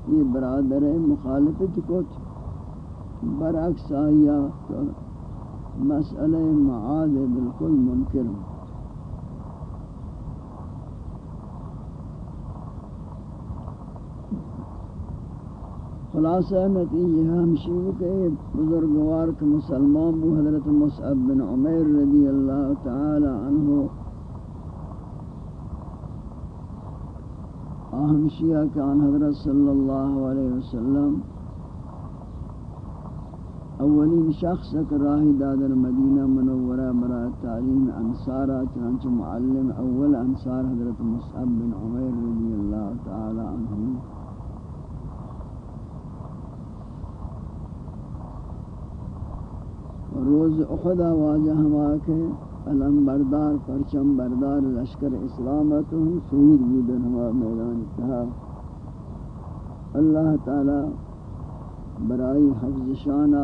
A: یہ برادر مخالفت کچھ برعکس آیا تو مسئلہ معاد بالکل منکر۔ ہوں خلاصہ نتیجہ ہمشی کہ بزرگوار کے مسلمان بو حضرت مصعب بن عمیر رضی اللہ تعالی عنہ. ہمشیہ کان حضرت صلی اللہ علیہ وسلم. اولین شخص کا راہی دادر مدینہ منورہ برا تعلیم انصارہ چنانچہ معلم اول انصار حضرت مصعب بن عمیر رضی اللہ تعالی عنہ. روز احد واجہ ہما کے علم بردار، پرچم بردار، لشکر اسلامت ہم سود بودن ہما میدان تہا اللہ تعالی برائی حفظ شانہ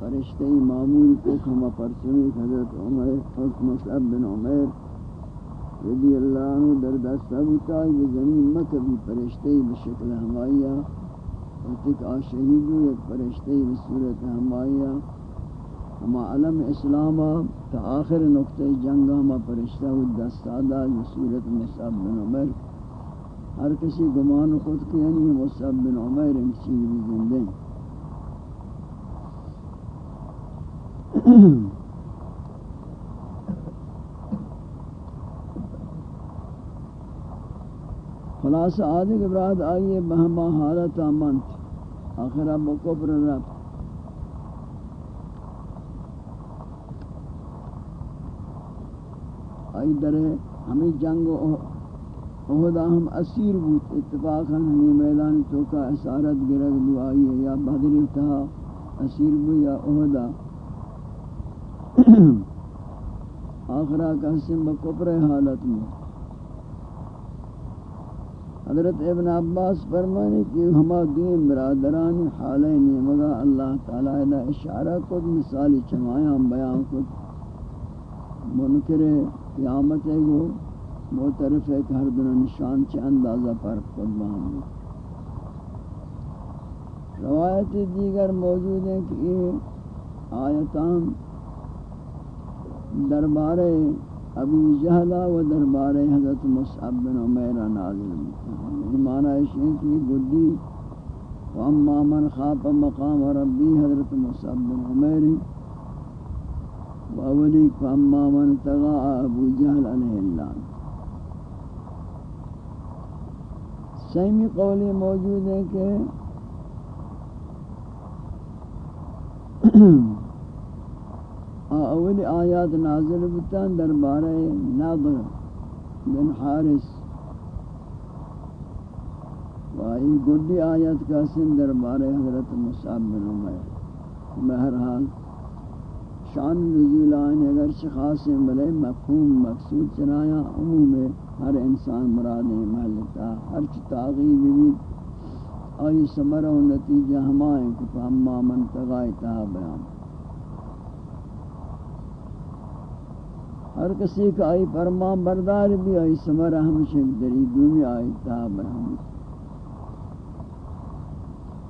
A: فرشتہ معمول کو ہما پرچمی حضرت عمر حکم مصعب بن عمر رضی اللہ عنہ در دست ابوتا یہ زمین مکبی فرشتہ بشکل ہمائیہ اور تک آشہیدو یک فرشتہ بصورت ہمائیہ ہما علم اسلام تا آخر نقطہ جنگ ہما پرشتہ و دستادہ صورت مصعب بن عمر. ہر کسی گمان خود کی یعنی مصعب بن عمر ان چیز بھی زندے خلاص آدھے کے براد آئیے بہما حالت آمنت آخر اب کفر رب. آئی درے ہمیں جنگ اہدا ہم اسیر بود۔ اتفاقا ہمیں میدان توکا اسارت گرگ دعائی ہے یا بدر اتحا اسیر بود یا اہدا آخرہ کا حسن بکفر حالت میں۔ حضرت ابن عباس فرمانے کہ ہما دین برادران حالین مگا اللہ تعالی نے اشارہ کو مثال چمایا بیان کو منکر قیامت ہے وہ معترف ہے کہ ہر دن نشان چ اندازہ پر خود بہم روایت دیگر موجود ہیں کہ یہ آیتان دربارے ابی جہلہ و دربار حضرت مصعب بن عمیر نازل یعنی معنی ہے کہ گدی و اما من خاف مقام ربی حضرت مصعب بن عمیر اولی و اما من تغا ابو جہل علیہ اللہ سیمی قولی موجود ہے کہ اول آیات نازل بتان دربارہ نظر بن حارس وائی گڈی آیات کا سن دربارہ حضرت مصعب بن عمر. بہرحال شان نزول آئین اگر خاص بلے مفہوم، مقصود چنایا عموم ہر انسان مراد محلتا ہر چی چتاغی بھی۔ آئی سمرہ و نتیجہ ہمائیں کہ فہما من تغائیتا بیان۔ ہر کسی کا آئی فرمان بردار بھی آئی سمر ہمشک دری دومی آئی تاب رحم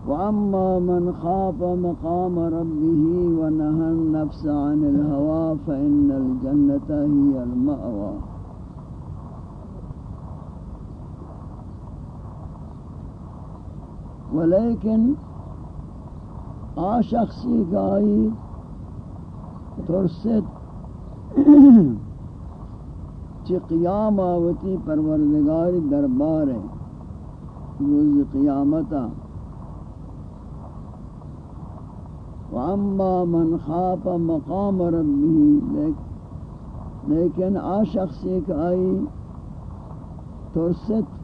A: وَأَمَّا مَنْ خَافَ مَقَامَ رَبِّهِ وَنَهَى النَّفْسَ عَنِ الْهَوَى فَإِنَّ الْجَنَّةَ هِيَ الْمَأْوَى ولیکن آ شخصی کا آئی ترست چی قیام آوتی پروردگار دربار ہے روز قیامتا وَأَمَّا مَنْ خَافَ مَقَامَ رَبِّهِ لیکن آ شخص ایک آئی ترست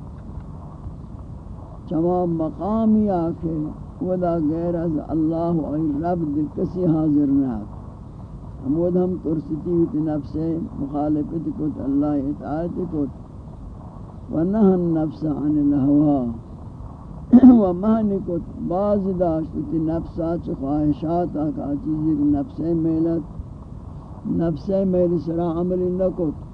A: چما مقامی آکے ودا غیر از اللہ آئی رب کسی حاضر نہ آکے ہمود ہم ترستی ہوتی نفس مخالفت کت، اللہ اطاعت کت۔ ونہا النفس عن الہوا ومہن کت باز داشت ہوتی نفسات خواہشات آکا چیزی کہ نفس میلت. نفس میل سرا عمل لکت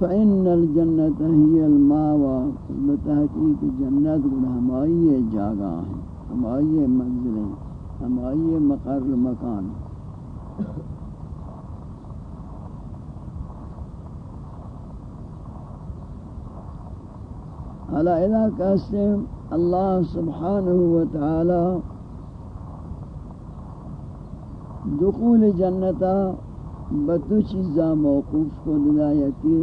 A: فإن الجنة هي الماوى بتحقیق جنت گڑھ ہمائی جاگا ہیں ہمائی منزلیں ہم آئیے مقر مکان. علا الہ کہتے ہیں اللہ سبحانہ وتعالی دخول جنتا بدو چیزا موقوف کو دلایا کہ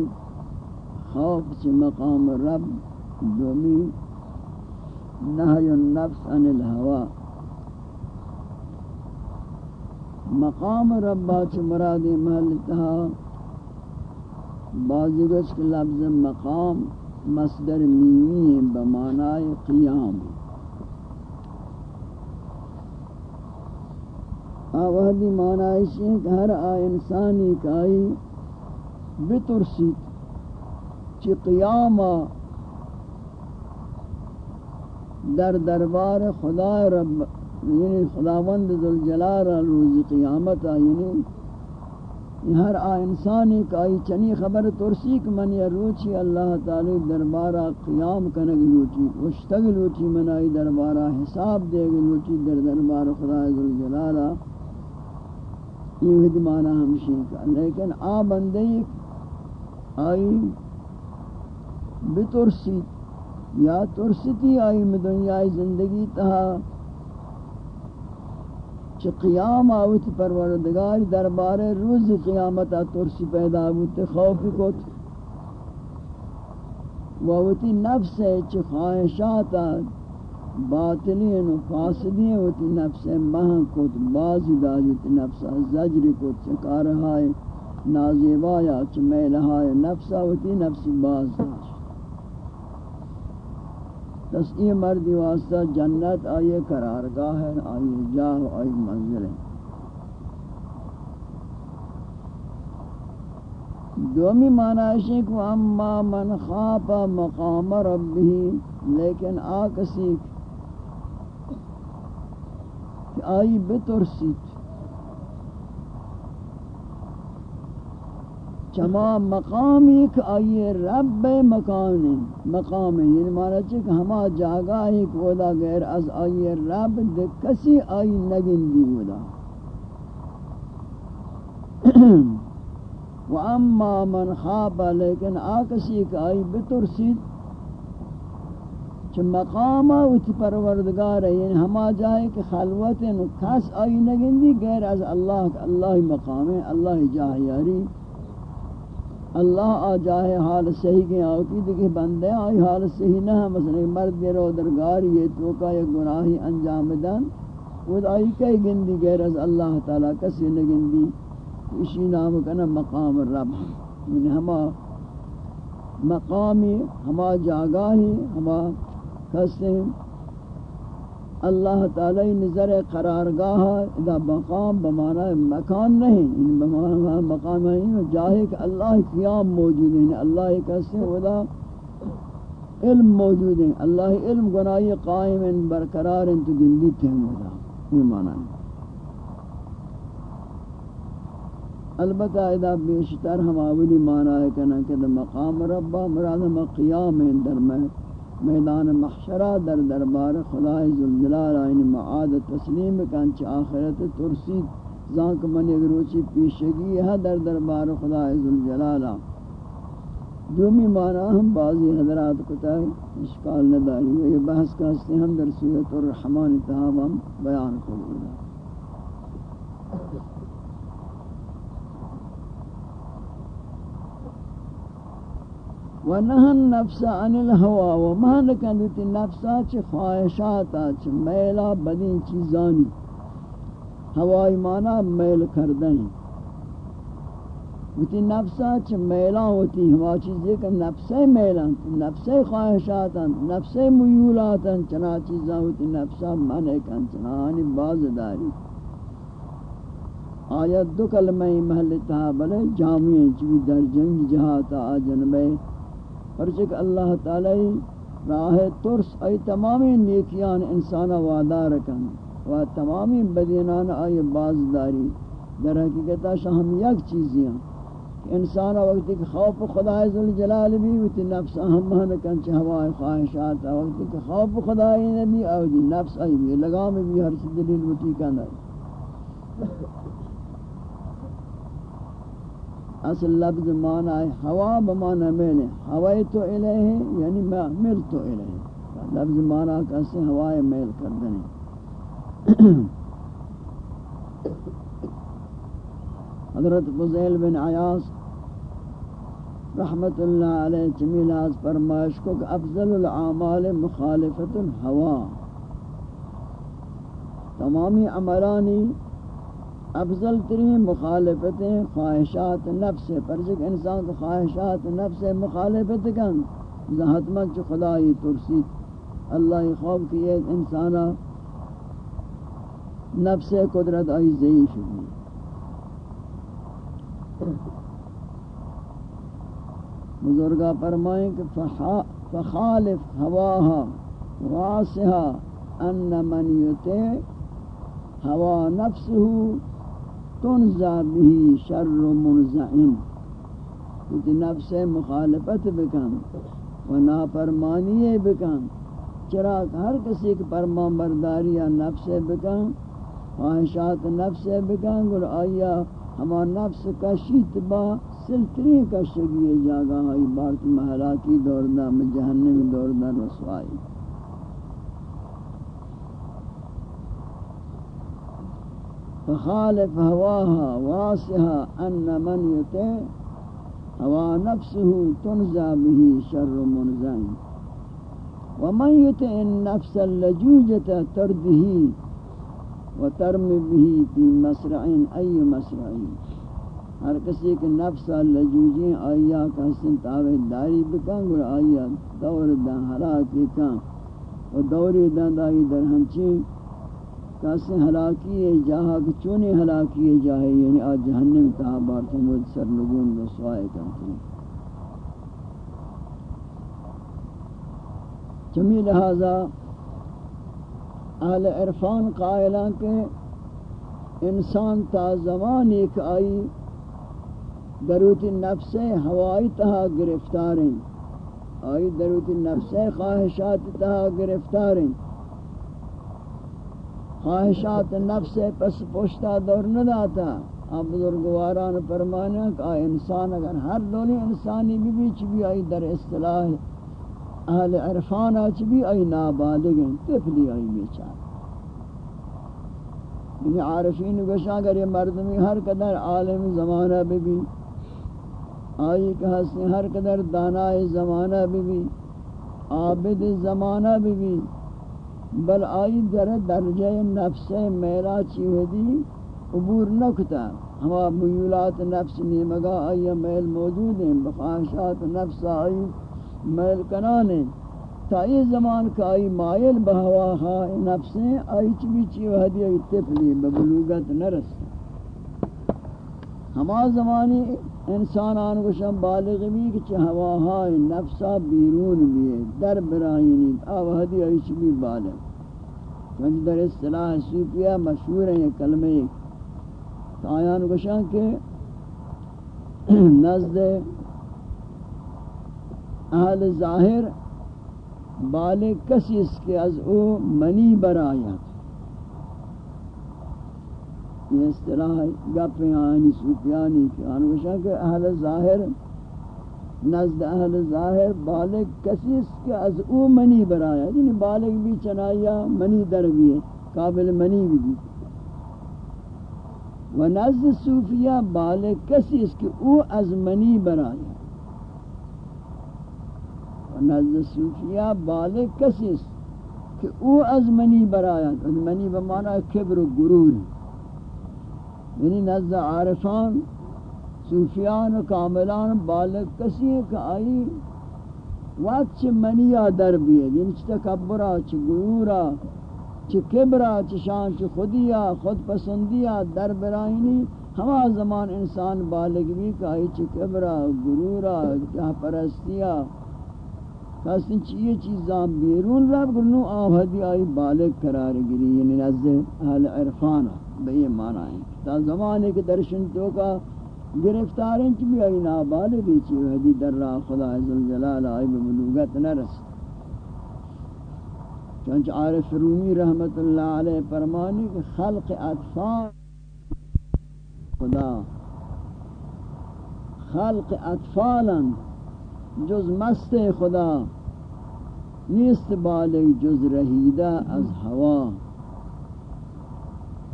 A: خوف چھ مقام رب دومی نہی النفس عن الہوا مقام ربا چ مراد محل تھا بازگش کے لفظ مقام مصدر میمی بمعنی قیام آوہدی معنی ہے کہ ہر آ انسانی کائی بترسی چی قیام در دربار خدا رب یعنی خداوند ذوالجلال روز قیامت یعنی ہر آ انسانی کا ای چنی خبر ترسی کہ من یا روچی اللہ تعالی دربارہ قیام کنگ لوٹی وشتگ لوٹی من آئی دربارہ، حساب دے گی لوٹی در دربار خدا ذوالجلال یہ ہدمانہ ہمشی کا۔ لیکن آ بندے آئی بترسی یا ترستی آئی میں دنیا زندگی تہا۔ چھ قیام آوت پروردگار دربار روز قیامت ترسی پیدا آوت خوف کت. ووتی نفس چھ خواہشات باطلین و فاسدین وتی نفس مہن کت، بازی داجت نفس زجر کت، چکارہائے، نازیبایا چھ میلہائے نفس وتی نفس باز داج. بس یہ مردی واسطہ جنت آئیے قرارگاہ ہے، آئیے جاہ آئیے منزل ہے۔ دومی معنی ہے کہ اما من خاپ مقام ربی لیکن آکسی کہ آئی بترسیت چما مقام ایک آئیے رب مکان مقام یعنی مانا چک ہما جاگا ایک ودا غیر از آئیے رب دے کسی آئی نگن دی ودا و اما من خواب، لیکن آکسی ایک آئی بترسید چھ مقام اوتی پروردگار ہے یعنی ہما جائے کہ خلوت نو کس آئی نگن دی غیر از اللہ اللہ مقام ہے اللہ جاہ یاری اللہ آ جائے، حال صحیح کے آوتی دیکھے بندے آئی حال صحیح نہ ہے مثلا مرد رو درگار یہ تو کا یہ گناہی انجام دن۔ وہ آئی کئی گندی غیر از اللہ تعالیٰ، کسی نگندی اسی نام کنا مقام رب۔ یعنی ہما مقامی، ہما جاگاہی، ہما کسی اللہ تعالی نظر قرارگاہ ادا مقام بمانا مکان نہیں، ان بمانا مقام نہیں جاہے کہ اللہ قیام موجود ہے اللہ کیسے ادا علم موجود ہے اللہ علم گناہی قائم ان برقرار ان تو گندی تھے مولا یہ معنی ہے۔ البتہ ادا بیشتر ہم اولی معنی ہے کہ مقام ربا، مراد قیام در میں۔ میدان محشرہ در دربار خدای ذوالجلال آئین معاد تسلیم کن چھ آخرت ترسی. زانک من ایک روچی پیشگی ہے در دربار خدای ذوالجلال دومی معنی ہم بعضی حضرات کتا ہے اشکال نداری یہ بحث کا ہستے ہم در سورت الرحمن اتحاب ہم بیان کو بولا ونهى النفس عن الهوى وما نكنت النفس چ خواہشات چ میلا بدی چیزانی ہوائی معنی میل کردن وتی نفس چ میلا ہوتی ہوا چیزیں کہ نفس میلا نفس خواہشات نفس میولات چنا چیزاں ہوتی نفس من کن چنانی باز داری آیت دو کلمہ محل تھا بلے جامع چوی در جنگ جہاتا جنبے پرچک اللہ تعالی راہ ترس ای تمامی نیکیان انسان وعدہ رکن و تمامی بدینان آئی باز داری در حقیقتا شاہم یک چیزیاں انسان وقتی کہ خوف خدا ذوالجلال بھی وتی نفس اہم کن چھ ہوا خواہشات۔ وقتی کہ خوف خدا نبی او دی نفس ای بھی، لگام بھی، ہر دلیل وتی کنا اصل لفظ معنی ہے ہوا، بمعنی میل ہوای تو الیہ یعنی میں مل تو الیہ۔ لفظ معنی کیسے ہوائے میل کر دینے حضرت فضیل بن عیاض رحمت اللہ علیہ جمیل آز فرمائش کو کہ افضل العامال مخالفت الہوا۔ تمامی عملانی افضل ترین مخالفتیں خواہشات نفس پر جک انسان کو خواہشات نفس مخالفت کن۔ زہتمت چو خدای ترسی۔ اللہ خوف کی ایک انسانا نفس قدرت آئی ضعیف ہوئی بزرگا فرمائیں کہ فخالف ہواها واسها ان من یتے ہوا نفسه تنزع به شر منزعن. کہ نفس مخالفت بکن و نافرمانی بکن. چرا ہر کسی کی فرمان برداری یا نفس بکن، خواہشات نفس بکن گر آیا ہما نفس کا شیط با سلطنی کا شگی جاگا ہائی بارت محلا کی دوردہ میں جہنم دوردہ رسوائی. فخالف هواها واسها أن من يطع هوا نفسه تنزع به شر منزع. ومن يطع النفس اللجوجة ترده وترمي به في مسرع أي مسرع. ہر کسی کے نفس لجوجیں آیا کا سنتاوے داری بکن گر آیا دور دن حلاکی کن و دوری دن دائی در ہنچیں کسی حلاکی ہے، جہاں چونی حلاکی ہے جاہے یعنی آج جہنم تہا بارتا مجھ سر نگون رسوائے کرتے چمی لہذا اہل عرفان قائلان کے انسان تا زمان ایک آئی دروت نفس ہوائی تہا گرفتاریں۔ آئی دروت نفس خواہشات تہا گرفتاریں۔ خواہشات نفس پس پوشتا دور نہ داتا آپ بزرگواران فرمانا کہ انسان اگر ہر دونی انسانی بھی بھی بھی آئی در اصطلاح اہل عرفان آچ بھی آئی نابالگیں تفلی آئی بیچار۔ یعنی عارفین گوشا اگر یہ مردمی ہر قدر عالم زمانہ بھی بھی آئی کہ حسن ہر قدر دانائی زمانہ بھی بھی عابد زمانہ بھی بھی بل آئی در درجہ نفس میرا چیوہدی عبور نکتا ہما میولات نفس نیمگا آئی میل موجود ہیں بخواہشات نفس آئی میل کنانے تا یہ زمان کا آئی مائل بہوا خواہ نفسیں آئی چبی چیوہدی آئی تفلی ببلوگت نرس ہما زمانی انسان آن گوشم بالغ بھی کہ ہوا نفسا بیرون بھی در برائنی آوہدی ایش بھی بالغ۔ چونچہ در اصطلاح صوفیہ مشہور ہیں یہ کلمہ آیان گوشم کہ نزد اہل ظاہر بالغ کسی اس کے از او منی برایت یہ اصطلاح گپیں آنی یعنی سوپیانی کی آنوشا کہ اہل ظاہر، نزد اہل ظاہر، بالغ کسی اس کے از او منی برایا یعنی بالغ بھی چنایا منی در بھی ہے، قابل منی بھی بھی و نزد صوفیہ بالغ کسی اس کے او از منی برایا و نزد صوفیہ بالغ کسی اس کہ او از منی برایا یعنی منی بمانا کبر و گرور ہے یعنی نزد عارفان، صوفیان و کاملان، بالغ کسی ہے کہ آئی وقت چھ منیا در بیئے یعنی چھ تکبرا، چھ گرورا چھ کبرا، چھ شان، چھ خودیا، خود پسندیا، در برائنی ہما زمان انسان بالغ بھی کہ آئی چھ کبرا گرورا چھ پرستیا، کسی چیئے چیزاں بیرون رب گلنو آوہدی آئی بالغ قرار گری یعنی نزد اہل عرفانہ بے معنی ہیں تا زمانے کے درشن تو کا گرفتاریں چ بھی آئی نابالغ بھی چی ہدی در راہ خدا عز آئی بملوگت نہ رس چونچہ عارف رومی رحمت اللہ علیہ فرمانی کہ خلق اطفال خدا، خلق اطفالا جز مست خدا، نیست بالغ جز رہیدہ از ہوا۔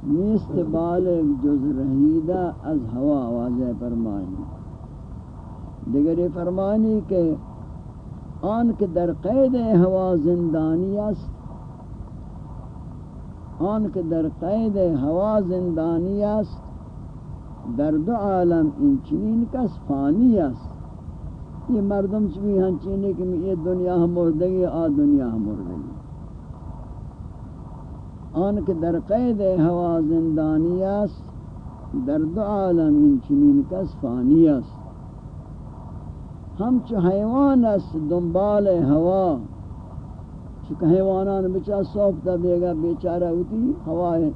A: نیست بالغ جز رہیدہ از ہوا واضح فرمانی۔ دیگر فرمانی کہ آن کے در قید ہوا زندانی است، آن کے در قید ہوا زندانی است، در دو عالم انچنین کس فانی است۔ یہ مردم چوی ہنچینے کہ یہ دنیا ہم مردگی، آ دنیا ہم مردگی۔ آن کے در قید ہوا زندانی است، در دو عالم این چنین کس فانی است. ہم حیوان است دنبال ہوا چکہ حیوانان بچا صوفتا بیگا بیچارہ ہوتی ہوا ہے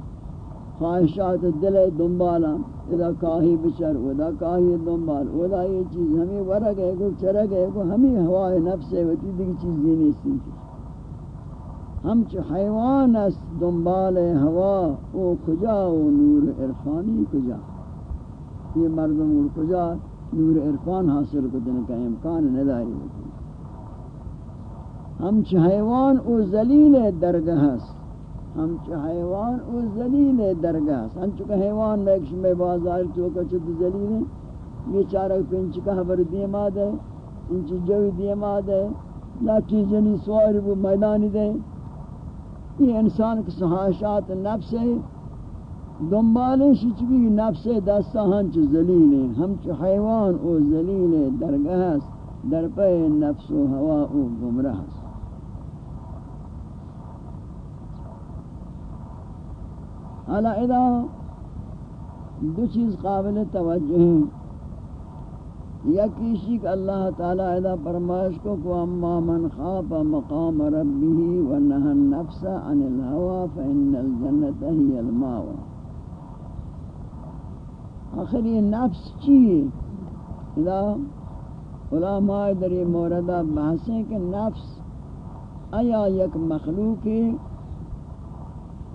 A: خواہشات دل دنبالا ادا کاہی بچر ادا کاہی دنبال، ادا یہ چیز ہمیں ورگ ہے کو چرگ ہے کو ہمیں ہوا نفس ہے ہوتی دیکھ چیز دینی ہم حیوان است دنبال ہوا، او کجا او نور عرفانی کجا؟ یہ مردم اور کجا نور عرفان حاصل کرنے کا امکان نداری ہوتی ہم حیوان او ذلیل درگہ است. ہم حیوان او ذلیل درگاہ ہم چ حیوان میں ایک میں بازار تو کا چ ذلیل یہ چارہ پنچ کا خبر دی ما دے ان چ جو دی ما دے لاٹھی جنی سوار وہ میدان دے یہ انسان کے سہاشات نفس ہے دنبالے شچ بھی نفس دستا ہنچ ذلیل ہیں۔ ہم حیوان او ذلیل درگاہ در پہ نفس و ہوا او گمراہ حالا ادا دو چیز قابل توجہ ہیں۔ یا کسی کہ اللہ تعالی ادا فرمائش کو کو اما من خاف مقام ربه ونهى النفس عن الهوى فإن الجنة هي الماوى آخر یہ نفس چیئے ادا علماء در یہ موردہ بحثیں کہ نفس آیا یک مخلوق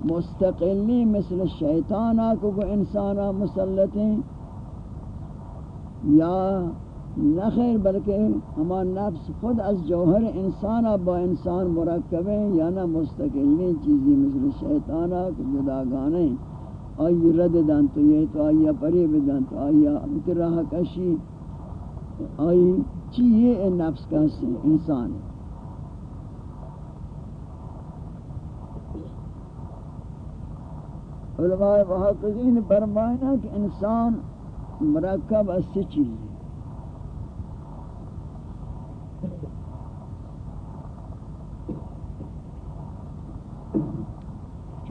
A: مستقلی مثل شیطانہ کو کو انسانہ مسلطیں یا نخیر بلکہ ہما نفس خود از جوہر انسانہ با انسان مرکب ہیں یا نہ مستقلی چیزی مثل شیطانہ کو جدا گانے آئی رد دن تو یہ تو آئی پریب دن تو آئی اتراہ کشی آئی چیئے نفس کا انسان ہے علماء محققین فرمائنا کہ انسان مرکب از سے چیز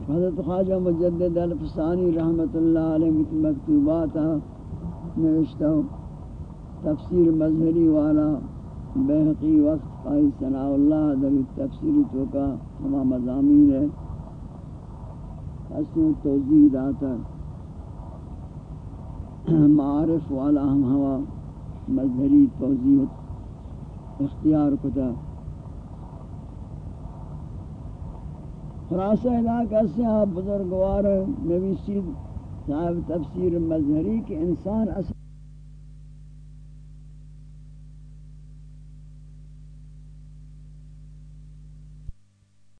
A: حضرت خواجہ مجدد الفسانی رحمت اللہ علیہ مکتوبات نوشتا ہوں تفسیر مظہری والا بحقی وقت قائی ثناء اللہ در تفسیر تو کا ہما مضامین ہے حسن توضیح داتا ہے۔ معارف والا ہم ہوا مظہری توضیح اختیار کتا۔ خلاصہ علاقہ سے آپ بزرگوار نبی صاحب تفسیر مظہری کہ انسان اصل